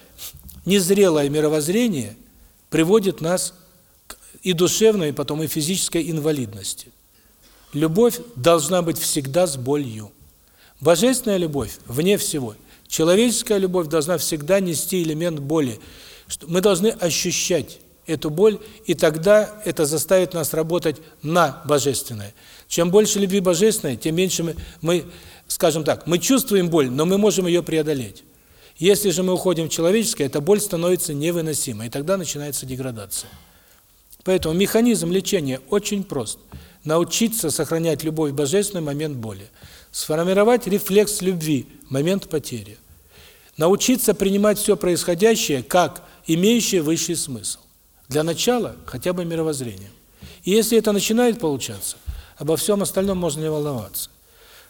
незрелое мировоззрение приводит нас к и душевной, и потом и физической инвалидности. Любовь должна быть всегда с болью. Божественная любовь вне всего. Человеческая любовь должна всегда нести элемент боли. Мы должны ощущать эту боль, и тогда это заставит нас работать на божественное. Чем больше любви божественной, тем меньше мы, мы, скажем так, мы чувствуем боль, но мы можем ее преодолеть. Если же мы уходим в человеческое, эта боль становится невыносимой, и тогда начинается деградация. Поэтому механизм лечения очень прост. Научиться сохранять любовь божественную момент боли. Сформировать рефлекс любви момент потери. Научиться принимать все происходящее как имеющее высший смысл. Для начала хотя бы мировоззрение. И если это начинает получаться, обо всем остальном можно не волноваться.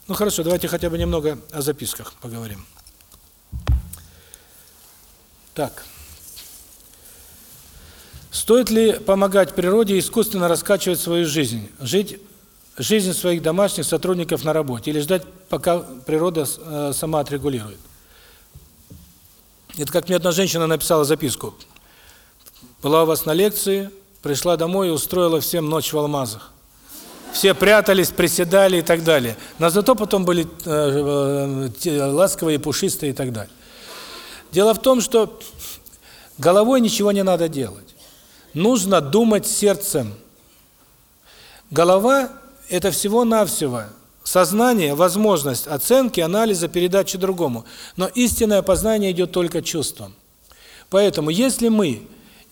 Ну хорошо, давайте хотя бы немного о записках поговорим. Так. Стоит ли помогать природе искусственно раскачивать свою жизнь, жить жизнь своих домашних сотрудников на работе или ждать, пока природа э, сама отрегулирует? Это как мне одна женщина написала записку. Была у вас на лекции, пришла домой и устроила всем ночь в алмазах. Все прятались, приседали и так далее. Но зато потом были э, э, ласковые, пушистые и так далее. Дело в том, что головой ничего не надо делать. Нужно думать сердцем. Голова – это всего-навсего сознание, возможность оценки, анализа, передачи другому. Но истинное познание идет только чувством. Поэтому, если мы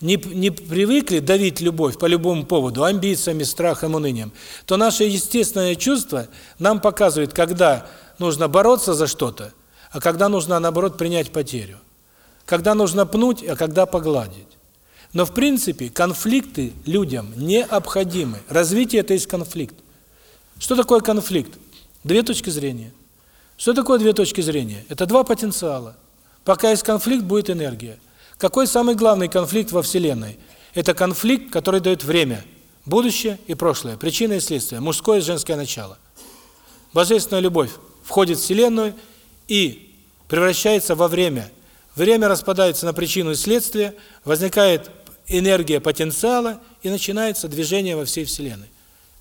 не, не привыкли давить любовь по любому поводу, амбициями, страхом, унынием, то наше естественное чувство нам показывает, когда нужно бороться за что-то, а когда нужно, наоборот, принять потерю. Когда нужно пнуть, а когда погладить. Но, в принципе, конфликты людям необходимы. Развитие – это есть конфликт. Что такое конфликт? Две точки зрения. Что такое две точки зрения? Это два потенциала. Пока есть конфликт, будет энергия. Какой самый главный конфликт во Вселенной? Это конфликт, который дает время, будущее и прошлое, причина и следствие, мужское и женское начало. Божественная любовь входит в Вселенную и превращается во время. Время распадается на причину и следствие, возникает энергия потенциала и начинается движение во всей Вселенной.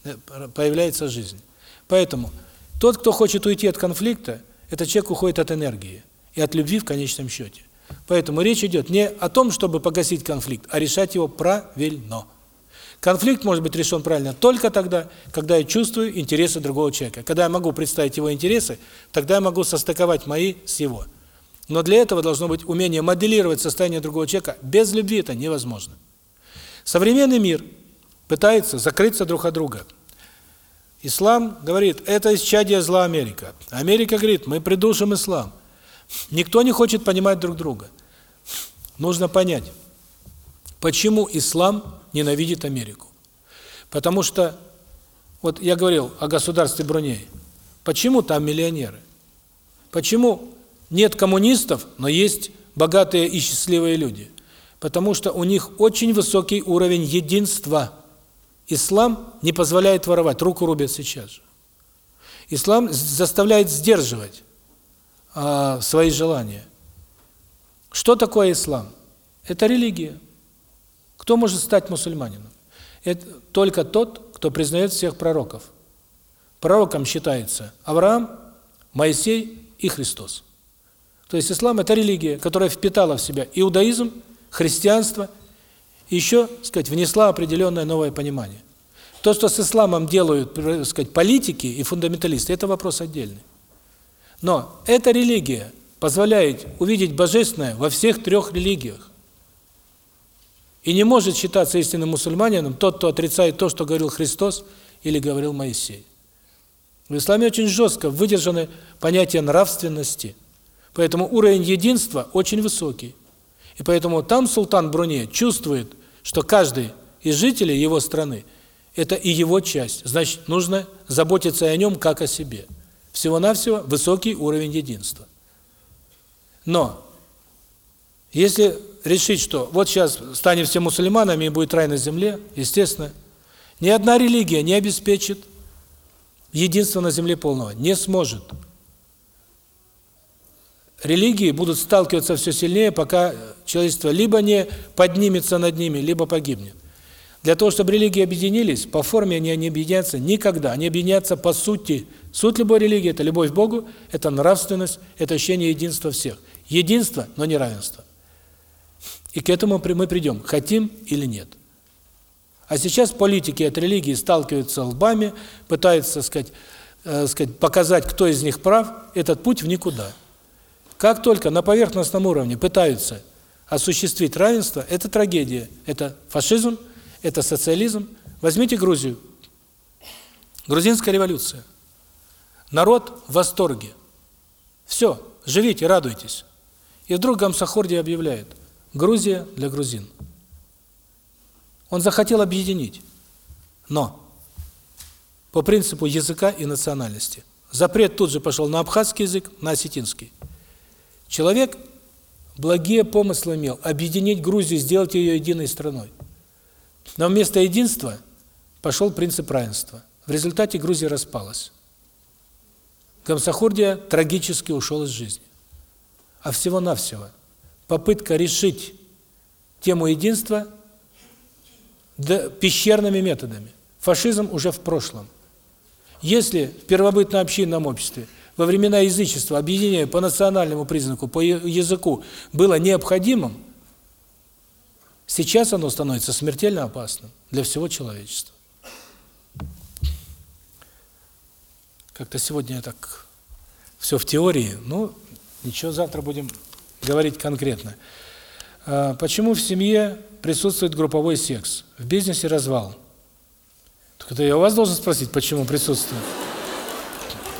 Э, появляется жизнь. Поэтому тот, кто хочет уйти от конфликта, этот человек уходит от энергии и от любви в конечном счете. Поэтому речь идет не о том, чтобы погасить конфликт, а решать его правильно. Конфликт может быть решен правильно только тогда, когда я чувствую интересы другого человека. Когда я могу представить его интересы, тогда я могу состыковать мои с его. Но для этого должно быть умение моделировать состояние другого человека. Без любви это невозможно. Современный мир пытается закрыться друг от друга. Ислам говорит, это исчадие зла Америка. Америка говорит, мы придушим ислам. Никто не хочет понимать друг друга. Нужно понять, почему ислам ненавидит Америку. Потому что, вот я говорил о государстве Бруней, почему там миллионеры? Почему нет коммунистов, но есть богатые и счастливые люди? Потому что у них очень высокий уровень единства. Ислам не позволяет воровать, руку рубят сейчас же. Ислам заставляет сдерживать а, свои желания. Что такое ислам? Это религия. Кто может стать мусульманином? Это только тот, кто признает всех пророков. Пророком считается Авраам, Моисей и Христос. То есть ислам – это религия, которая впитала в себя иудаизм, христианство, и еще, сказать, внесла определенное новое понимание. То, что с исламом делают, сказать, политики и фундаменталисты – это вопрос отдельный. Но эта религия позволяет увидеть божественное во всех трех религиях. И не может считаться истинным мусульманином тот, кто отрицает то, что говорил Христос или говорил Моисей. В исламе очень жестко выдержаны понятия нравственности. Поэтому уровень единства очень высокий. И поэтому там султан Бруне чувствует, что каждый из жителей его страны – это и его часть. Значит, нужно заботиться о нем как о себе. Всего-навсего высокий уровень единства. Но, если решить, что вот сейчас станем все мусульманами и будет рай на земле, естественно, ни одна религия не обеспечит единство на земле полного. Не сможет. Религии будут сталкиваться все сильнее, пока человечество либо не поднимется над ними, либо погибнет. Для того, чтобы религии объединились, по форме они не объединятся никогда. Они объединятся по сути. Суть любой религии – это любовь к Богу, это нравственность, это ощущение единства всех. Единство, но не равенство. И к этому мы придем, хотим или нет. А сейчас политики от религии сталкиваются лбами, пытаются, сказать, э, сказать, показать, кто из них прав, этот путь в никуда. Как только на поверхностном уровне пытаются осуществить равенство, это трагедия. Это фашизм, это социализм. Возьмите Грузию. Грузинская революция. Народ в восторге. Все, живите, радуйтесь. И вдруг Гамсахорди объявляет, Грузия для грузин. Он захотел объединить, но по принципу языка и национальности. Запрет тут же пошел на абхазский язык, на осетинский. Человек благие помыслы имел объединить Грузию, сделать ее единой страной. Но вместо единства пошел принцип равенства. В результате Грузия распалась. Гамсахурдия трагически ушел из жизни. А всего-навсего попытка решить тему единства пещерными методами. Фашизм уже в прошлом. Если в первобытно-общинном обществе во времена язычества объединение по национальному признаку, по языку было необходимым, сейчас оно становится смертельно опасным для всего человечества. Как-то сегодня я так все в теории, ну, ничего, завтра будем говорить конкретно. А, почему в семье присутствует групповой секс? В бизнесе развал. Так это я у вас должен спросить, почему присутствует.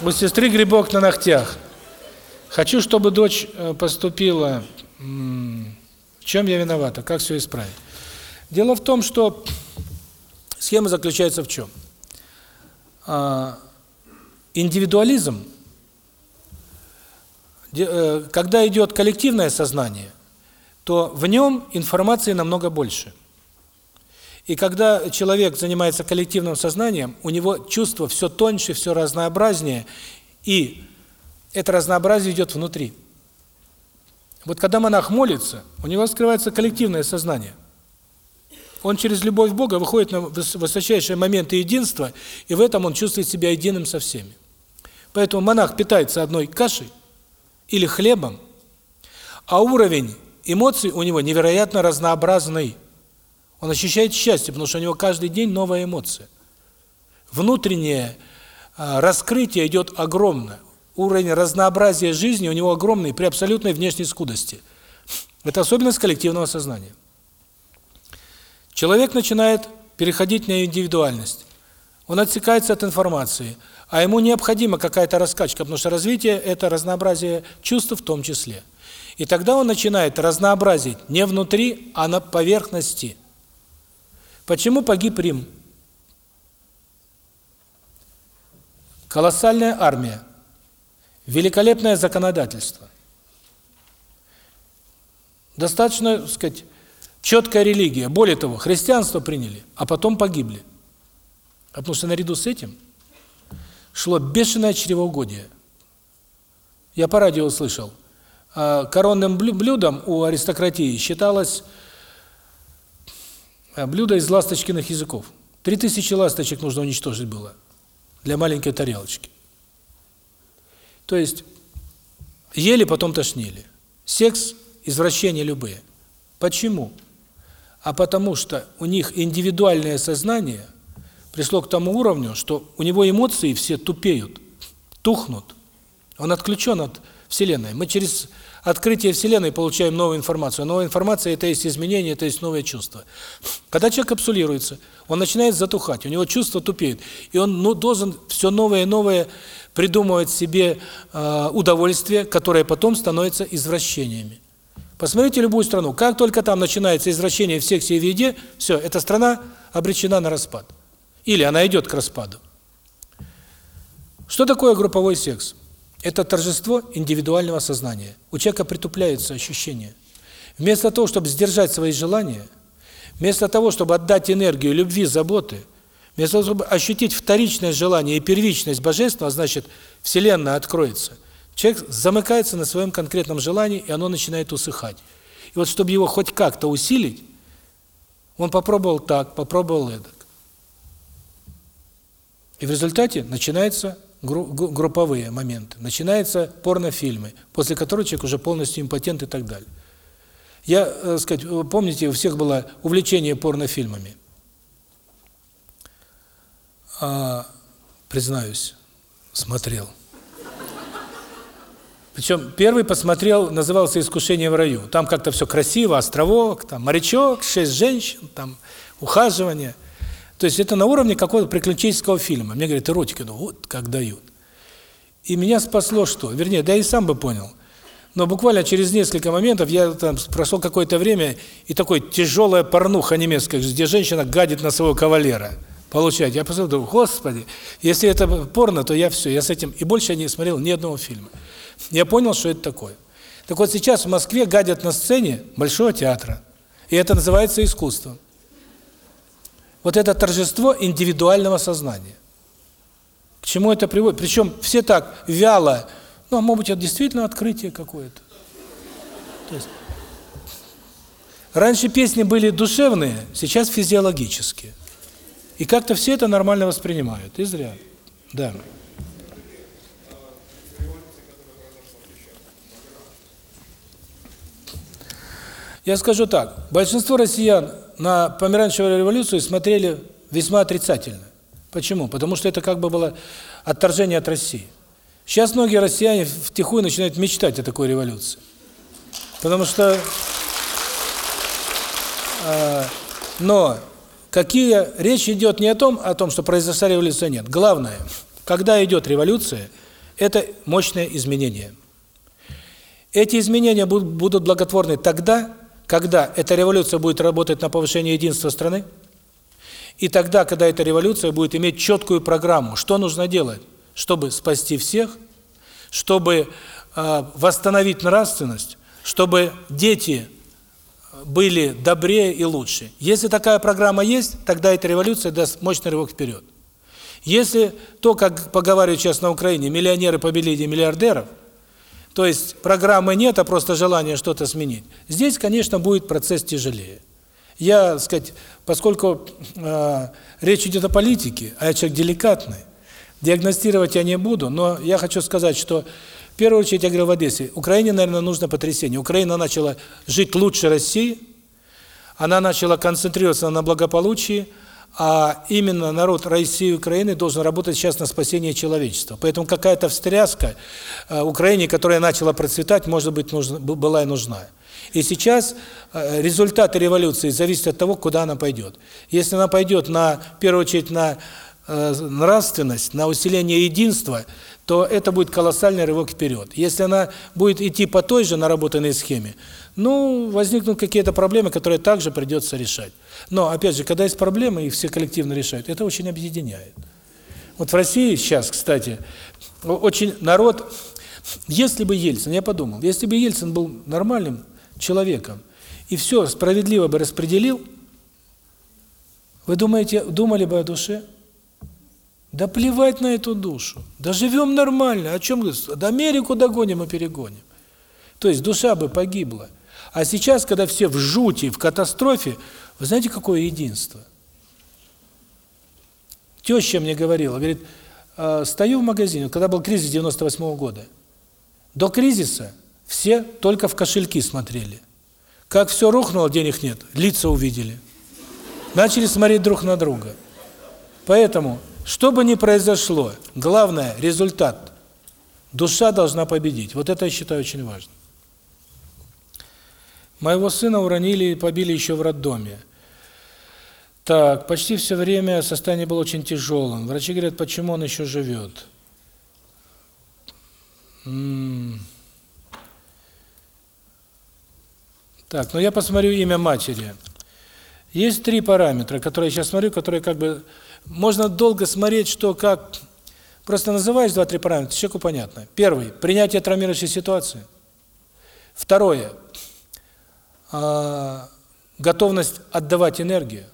У сестры грибок на ногтях. Хочу, чтобы дочь э, поступила... Чем я виновата? Как все исправить? Дело в том, что схема заключается в чем? А, индивидуализм, э, когда идет коллективное сознание, то в нем информации намного больше. И когда человек занимается коллективным сознанием, у него чувство все тоньше, все разнообразнее, и это разнообразие идет внутри. Вот когда монах молится, у него скрывается коллективное сознание – он через любовь Бога выходит на высочайшие моменты единства, и в этом он чувствует себя единым со всеми. Поэтому монах питается одной кашей или хлебом, а уровень эмоций у него невероятно разнообразный. Он ощущает счастье, потому что у него каждый день новая эмоция. Внутреннее а, раскрытие идет огромное. Уровень разнообразия жизни у него огромный при абсолютной внешней скудости. Это особенность коллективного сознания. Человек начинает переходить на индивидуальность. Он отсекается от информации, а ему необходима какая-то раскачка, потому что развитие – это разнообразие чувств в том числе. И тогда он начинает разнообразить не внутри, а на поверхности. Почему погиб Рим? Колоссальная армия, великолепное законодательство. Достаточно, так сказать, Четкая религия. Более того, христианство приняли, а потом погибли. А потому что наряду с этим шло бешеное чревоугодие. Я по радио слышал. А, коронным блюдом у аристократии считалось а, блюдо из ласточкиных языков. Три тысячи ласточек нужно уничтожить было для маленькой тарелочки. То есть ели, потом тошнили. Секс, извращения любые. Почему? а потому что у них индивидуальное сознание пришло к тому уровню, что у него эмоции все тупеют, тухнут. Он отключен от Вселенной. Мы через открытие Вселенной получаем новую информацию. Новая информация – это есть изменение, это есть новое чувство. Когда человек капсулируется, он начинает затухать, у него чувства тупеют. И он ну, должен все новое и новое придумывать себе э, удовольствие, которое потом становится извращениями. Посмотрите любую страну. Как только там начинается извращение в сексе и в еде, все, эта страна обречена на распад. Или она идет к распаду. Что такое групповой секс? Это торжество индивидуального сознания. У человека притупляются ощущения. Вместо того, чтобы сдержать свои желания, вместо того, чтобы отдать энергию любви, заботы, вместо того, чтобы ощутить вторичное желание и первичность божества, значит, Вселенная откроется – Человек замыкается на своем конкретном желании, и оно начинает усыхать. И вот чтобы его хоть как-то усилить, он попробовал так, попробовал эдак. И в результате начинаются групповые моменты, начинаются порнофильмы, после которых человек уже полностью импотент и так далее. Я, э, сказать, помните, у всех было увлечение порнофильмами. А, признаюсь, смотрел. Причем первый посмотрел, назывался «Искушение в раю». Там как-то все красиво, островок, там морячок, шесть женщин, там ухаживание. То есть это на уровне какого-то приключенческого фильма. Мне говорят, эротика, ну вот как дают. И меня спасло что? Вернее, да и сам бы понял. Но буквально через несколько моментов я там прошел какое-то время, и такой тяжелая порнуха немецкая, где женщина гадит на своего кавалера. Получать. Я посмотрел, думаю, господи, если это порно, то я все, я с этим... И больше я не смотрел ни одного фильма. Я понял, что это такое. Так вот сейчас в Москве гадят на сцене Большого театра. И это называется искусством. Вот это торжество индивидуального сознания. К чему это приводит? Причем все так вяло, ну, а может быть, это действительно открытие какое-то. То есть раньше песни были душевные, сейчас физиологические. И как-то все это нормально воспринимают, и зря. Да. Я скажу так, большинство россиян на померанчевую революцию смотрели весьма отрицательно. Почему? Потому что это как бы было отторжение от России. Сейчас многие россияне втихую начинают мечтать о такой революции. Потому что... Э, но какие речь идет не о том, о том, что произошла революция, нет. Главное, когда идет революция, это мощное изменение. Эти изменения будут благотворны тогда, когда эта революция будет работать на повышение единства страны, и тогда, когда эта революция будет иметь четкую программу, что нужно делать, чтобы спасти всех, чтобы э, восстановить нравственность, чтобы дети были добрее и лучше. Если такая программа есть, тогда эта революция даст мощный рывок вперед. Если то, как поговаривают сейчас на Украине, миллионеры победили миллиардеров – то есть программы нет, а просто желание что-то сменить. Здесь, конечно, будет процесс тяжелее. Я, сказать, поскольку э, речь идет о политике, а я человек деликатный, диагностировать я не буду, но я хочу сказать, что первую очередь я говорил в Одессе, Украине, наверное, нужно потрясение. Украина начала жить лучше России, она начала концентрироваться на благополучии, а именно народ России и Украины должен работать сейчас на спасение человечества. Поэтому какая-то встряска э, Украине, которая начала процветать, может быть, нужна, была и нужна. И сейчас э, результаты революции зависят от того, куда она пойдет. Если она пойдет на, в первую очередь, на э, нравственность, на усиление единства, то это будет колоссальный рывок вперед. Если она будет идти по той же наработанной схеме, ну, возникнут какие-то проблемы, которые также придется решать. Но, опять же, когда есть проблемы, и все коллективно решают, это очень объединяет. Вот в России сейчас, кстати, очень народ... Если бы Ельцин, я подумал, если бы Ельцин был нормальным человеком и все справедливо бы распределил, вы думаете, думали бы о душе? Да плевать на эту душу. Да живем нормально. О чем говорить? Да Америку догоним и перегоним. То есть душа бы погибла. А сейчас, когда все в жути, в катастрофе, вы знаете, какое единство? Теща мне говорила, говорит, «А, стою в магазине, когда был кризис 98 -го года. До кризиса все только в кошельки смотрели. Как все рухнуло, денег нет, лица увидели. Начали смотреть друг на друга. Поэтому, что бы ни произошло, главное – результат. Душа должна победить. Вот это я считаю очень важным. Моего сына уронили и побили еще в роддоме. Так, почти все время состояние было очень тяжелым. Врачи говорят, почему он еще живет. Так, ну я посмотрю имя матери. Есть три параметра, которые я сейчас смотрю, которые как бы... Можно долго смотреть, что как... Просто называешь два-три параметра, человеку понятно. Первый – принятие травмирующей ситуации. Второе а, готовность отдавать энергию.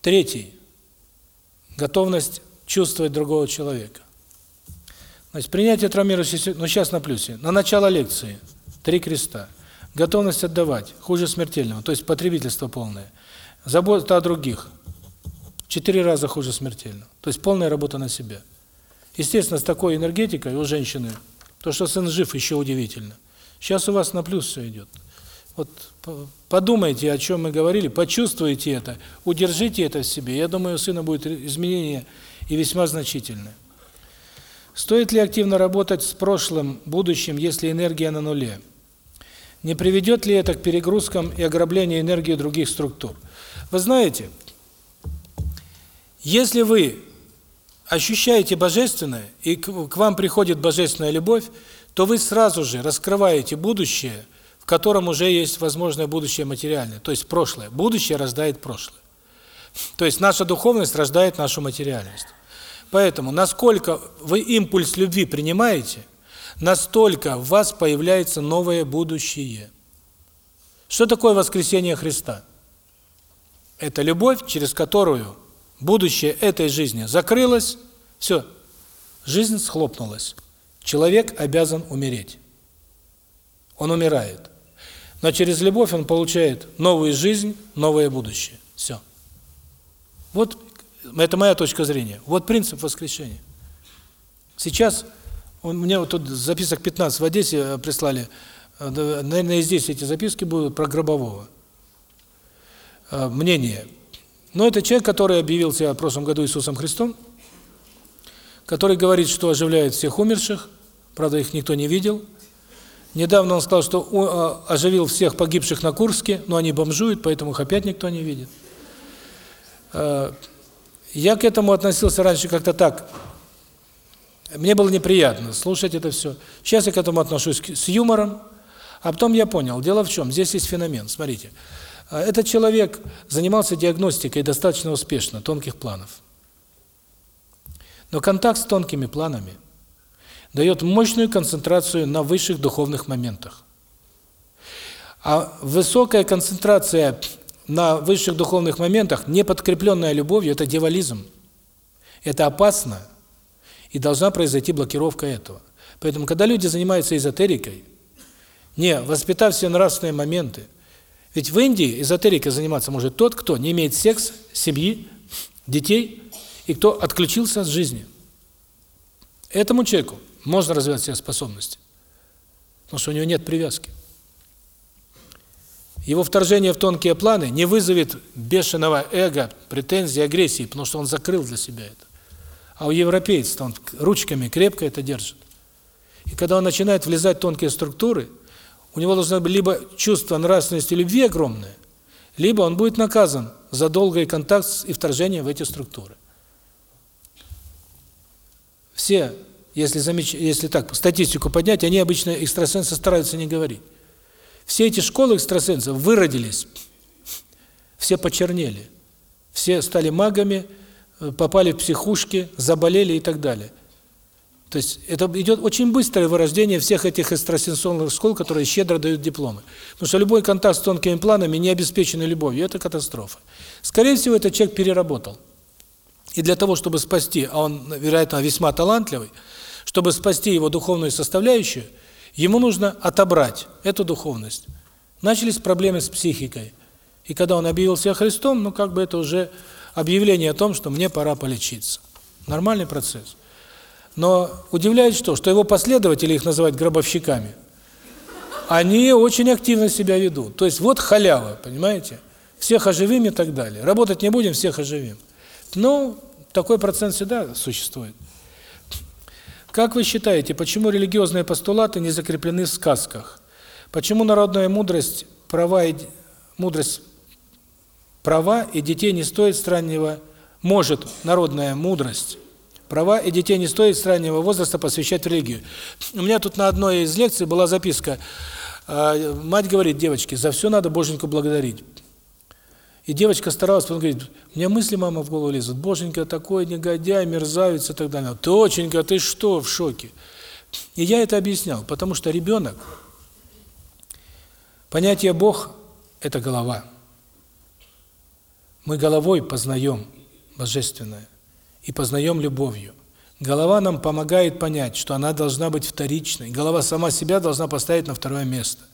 Третий готовность чувствовать другого человека. Значит, принятие травмирующей ну сейчас на плюсе. На начало лекции три креста. Готовность отдавать, хуже смертельного, то есть потребительство полное. Забота о других, четыре раза хуже смертельного. То есть полная работа на себя. Естественно, с такой энергетикой у женщины, то, что сын жив, еще удивительно. Сейчас у вас на плюс все идет. Вот подумайте, о чем мы говорили, почувствуйте это, удержите это в себе. Я думаю, у сына будет изменение и весьма значительное. Стоит ли активно работать с прошлым, будущим, если энергия на нуле? Не приведет ли это к перегрузкам и ограблению энергии других структур? Вы знаете, если вы ощущаете божественное, и к вам приходит божественная любовь, то вы сразу же раскрываете будущее, в котором уже есть возможное будущее материальное, то есть прошлое. Будущее рождает прошлое. То есть наша духовность рождает нашу материальность. Поэтому, насколько вы импульс любви принимаете, настолько в вас появляется новое будущее. Что такое воскресение Христа? Это любовь, через которую будущее этой жизни закрылось, все, жизнь схлопнулась. Человек обязан умереть. Он умирает. Но через любовь он получает новую жизнь, новое будущее. Все. Вот это моя точка зрения. Вот принцип воскрешения. Сейчас он, мне вот тут записок 15 в Одессе э, прислали. Э, наверное, здесь эти записки будут про Гробового. Э, мнение. Но это человек, который объявил себя в прошлом году Иисусом Христом, который говорит, что оживляет всех умерших, правда, их никто не видел. Недавно он сказал, что оживил всех погибших на Курске, но они бомжуют, поэтому их опять никто не видит. Я к этому относился раньше как-то так. Мне было неприятно слушать это все. Сейчас я к этому отношусь с юмором. А потом я понял, дело в чем, здесь есть феномен, смотрите. А, этот человек занимался диагностикой достаточно успешно тонких планов. Но контакт с тонкими планами дает мощную концентрацию на высших духовных моментах. А высокая концентрация на высших духовных моментах, не подкрепленная любовью, это дьяволизм. Это опасно, и должна произойти блокировка этого. Поэтому, когда люди занимаются эзотерикой, не воспитав все нравственные моменты, ведь в Индии эзотерикой заниматься может тот, кто не имеет секс, семьи, детей, и кто отключился от жизни. Этому человеку можно развивать все способности, потому что у него нет привязки. Его вторжение в тонкие планы не вызовет бешеного эго, претензий, агрессии, потому что он закрыл для себя это. А у европейца он ручками крепко это держит. И когда он начинает влезать в тонкие структуры, у него должно быть либо чувство нравственности любви огромное, либо он будет наказан за долгий контакт и вторжение в эти структуры. Все, если замеч... если так статистику поднять, они обычно экстрасенсы стараются не говорить. Все эти школы экстрасенсов выродились, все почернели, все стали магами, э, попали в психушки, заболели и так далее. То есть это идет очень быстрое вырождение всех этих экстрасенсорных школ, которые щедро дают дипломы. Потому что любой контакт с тонкими планами, не обеспеченный любовью, это катастрофа. Скорее всего, этот человек переработал. И для того, чтобы спасти, а он, вероятно, весьма талантливый, чтобы спасти его духовную составляющую – Ему нужно отобрать эту духовность. Начались проблемы с психикой. И когда он объявил себя Христом, ну как бы это уже объявление о том, что мне пора полечиться. Нормальный процесс. Но удивляет что, что его последователи, их называют гробовщиками, они очень активно себя ведут. То есть вот халява, понимаете? Всех оживим и так далее. Работать не будем, всех оживим. Ну, такой процент всегда существует. Как вы считаете, почему религиозные постулаты не закреплены в сказках? Почему народная мудрость, права и мудрость права и детей не стоит с раннего может народная мудрость права и детей не стоит с раннего возраста посвящать в религию. У меня тут на одной из лекций была записка. А, мать говорит девочке: "За все надо Боженьку благодарить". И девочка старалась, он говорит, меня мысли, мама, в голову лезут. Боженька такой негодяй, мерзавец и так далее. Точенька, ты что, в шоке? И я это объяснял, потому что ребенок, понятие Бог – это голова. Мы головой познаем божественное и познаем любовью. Голова нам помогает понять, что она должна быть вторичной. Голова сама себя должна поставить на второе место.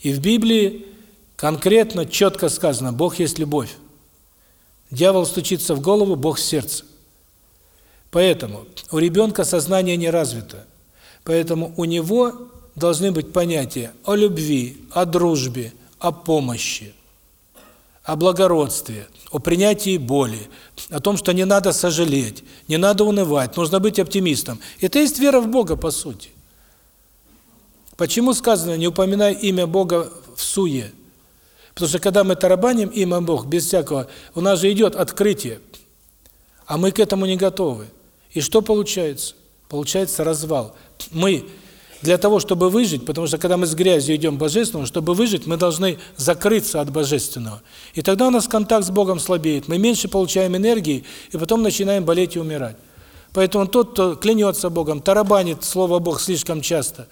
И в Библии Конкретно, четко сказано, Бог есть любовь. Дьявол стучится в голову, Бог в сердце. Поэтому у ребенка сознание не развито. Поэтому у него должны быть понятия о любви, о дружбе, о помощи, о благородстве, о принятии боли, о том, что не надо сожалеть, не надо унывать, нужно быть оптимистом. Это есть вера в Бога, по сути. Почему сказано, не упоминай имя Бога в суе? Потому что когда мы тарабаним имя Бог без всякого, у нас же идет открытие, а мы к этому не готовы. И что получается? Получается развал. Мы для того, чтобы выжить, потому что когда мы с грязью идем к Божественному, чтобы выжить, мы должны закрыться от Божественного. И тогда у нас контакт с Богом слабеет, мы меньше получаем энергии, и потом начинаем болеть и умирать. Поэтому тот, кто клянется Богом, тарабанит слово Бог слишком часто,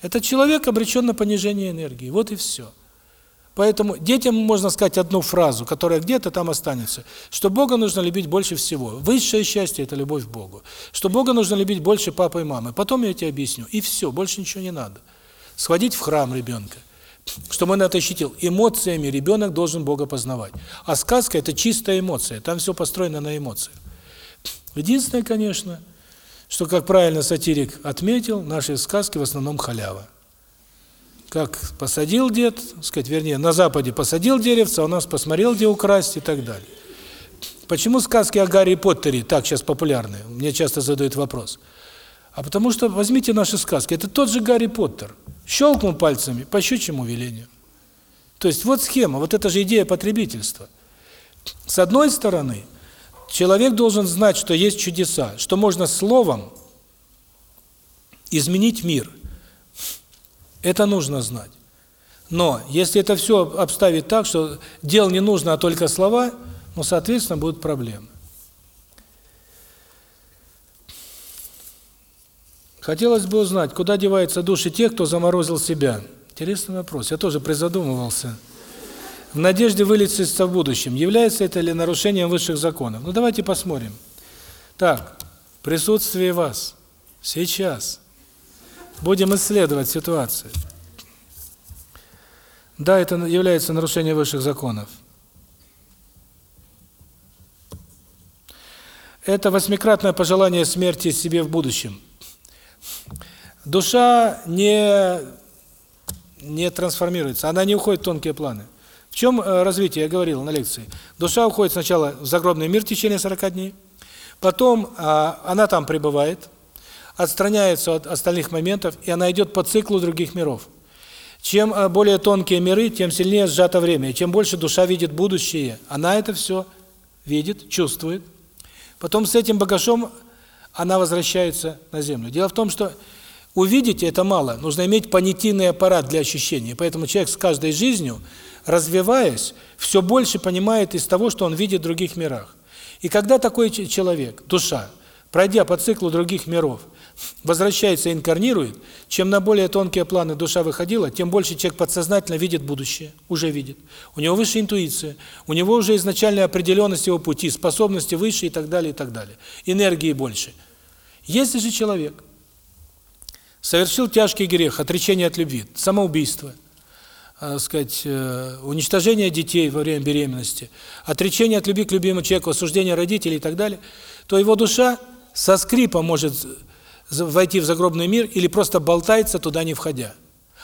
это человек обречен на понижение энергии. Вот и все. Поэтому детям можно сказать одну фразу, которая где-то там останется, что Бога нужно любить больше всего. Высшее счастье – это любовь к Богу. Что Бога нужно любить больше папы и мамы. Потом я тебе объясню. И все, больше ничего не надо. Сходить в храм ребенка. Чтобы он это ощутил. Эмоциями ребенок должен Бога познавать. А сказка – это чистая эмоция. Там все построено на эмоциях. Единственное, конечно, что, как правильно сатирик отметил, наши сказки в основном халява как посадил дед, сказать, вернее, на Западе посадил деревце, а у нас посмотрел, где украсть и так далее. Почему сказки о Гарри Поттере так сейчас популярны? Мне часто задают вопрос. А потому что возьмите наши сказки, это тот же Гарри Поттер. Щелкнул пальцами по щучьему велению. То есть вот схема, вот это же идея потребительства. С одной стороны, человек должен знать, что есть чудеса, что можно словом изменить мир. Это нужно знать. Но если это все обставить так, что дел не нужно, а только слова, ну, соответственно, будут проблемы. Хотелось бы узнать, куда деваются души тех, кто заморозил себя. Интересный вопрос. Я тоже призадумывался. В надежде вылечиться в будущем. Является это ли нарушением высших законов? Ну, давайте посмотрим. Так, присутствие вас. Сейчас. Будем исследовать ситуацию. Да, это является нарушением высших законов. Это восьмикратное пожелание смерти себе в будущем. Душа не не трансформируется, она не уходит в тонкие планы. В чем э, развитие, я говорил на лекции. Душа уходит сначала в загробный мир в течение 40 дней, потом а, она там пребывает, отстраняется от остальных моментов, и она идет по циклу других миров. Чем э, более тонкие миры, тем сильнее сжато время, и чем больше душа видит будущее. Она это все видит, чувствует. Потом с этим багажом она возвращается на землю. Дело в том, что увидеть это мало, нужно иметь понятийный аппарат для ощущения. Поэтому человек с каждой жизнью, развиваясь, все больше понимает из того, что он видит в других мирах. И когда такой человек, душа, пройдя по циклу других миров, возвращается и инкарнирует, чем на более тонкие планы душа выходила, тем больше человек подсознательно видит будущее, уже видит. У него выше интуиция, у него уже изначальная определенность его пути, способности выше и так далее, и так далее. Энергии больше. Если же человек совершил тяжкий грех, отречение от любви, самоубийство, э, сказать, э, уничтожение детей во время беременности, отречение от любви к любимому человеку, осуждение родителей и так далее, то его душа со скрипом может войти в загробный мир или просто болтается туда не входя.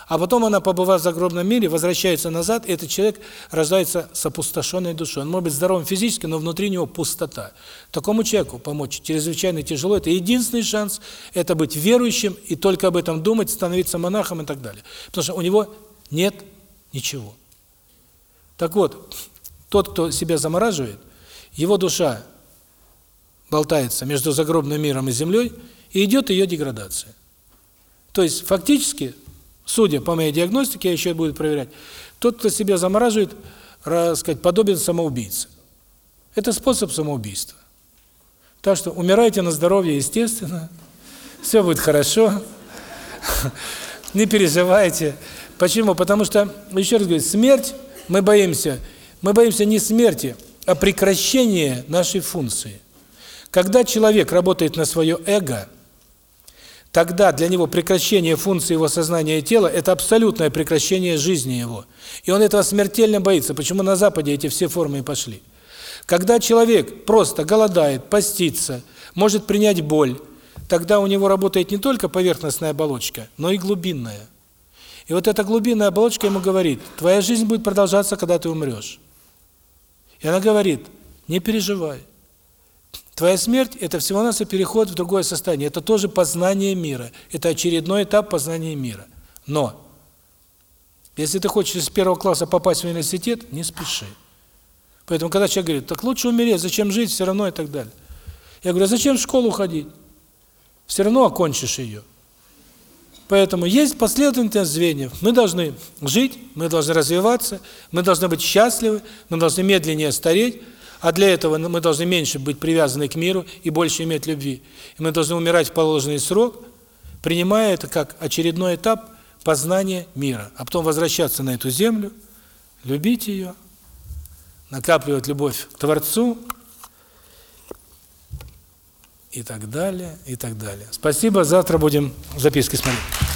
А потом она, побывав в загробном мире, возвращается назад, и этот человек рождается с опустошенной душой. Он может быть здоровым физически, но внутри него пустота. Такому человеку помочь чрезвычайно тяжело. Это единственный шанс – это быть верующим и только об этом думать, становиться монахом и так далее. Потому что у него нет ничего. Так вот, тот, кто себя замораживает, его душа болтается между загробным миром и землей – и идет ее деградация. То есть фактически, судя по моей диагностике, я еще буду проверять, тот, кто себя замораживает, сказать, подобен самоубийце. Это способ самоубийства. Так что умирайте на здоровье, естественно. Все будет хорошо. Не переживайте. Почему? Потому что, еще раз говорю, смерть, мы боимся, мы боимся не смерти, а прекращения нашей функции. Когда человек работает на свое эго, тогда для него прекращение функции его сознания и тела – это абсолютное прекращение жизни его. И он этого смертельно боится. Почему на Западе эти все формы и пошли? Когда человек просто голодает, постится, может принять боль, тогда у него работает не только поверхностная оболочка, но и глубинная. И вот эта глубинная оболочка ему говорит, твоя жизнь будет продолжаться, когда ты умрешь. И она говорит, не переживай. Твоя смерть – это всего-навсего переход в другое состояние. Это тоже познание мира. Это очередной этап познания мира. Но, если ты хочешь из первого класса попасть в университет, не спеши. Поэтому, когда человек говорит, так лучше умереть, зачем жить, все равно и так далее. Я говорю, а зачем в школу ходить? Все равно окончишь ее. Поэтому есть последовательность звеньев. Мы должны жить, мы должны развиваться, мы должны быть счастливы, мы должны медленнее стареть, а для этого мы должны меньше быть привязаны к миру и больше иметь любви. И мы должны умирать в положенный срок, принимая это как очередной этап познания мира, а потом возвращаться на эту землю, любить ее, накапливать любовь к Творцу и так далее, и так далее. Спасибо, завтра будем записки смотреть.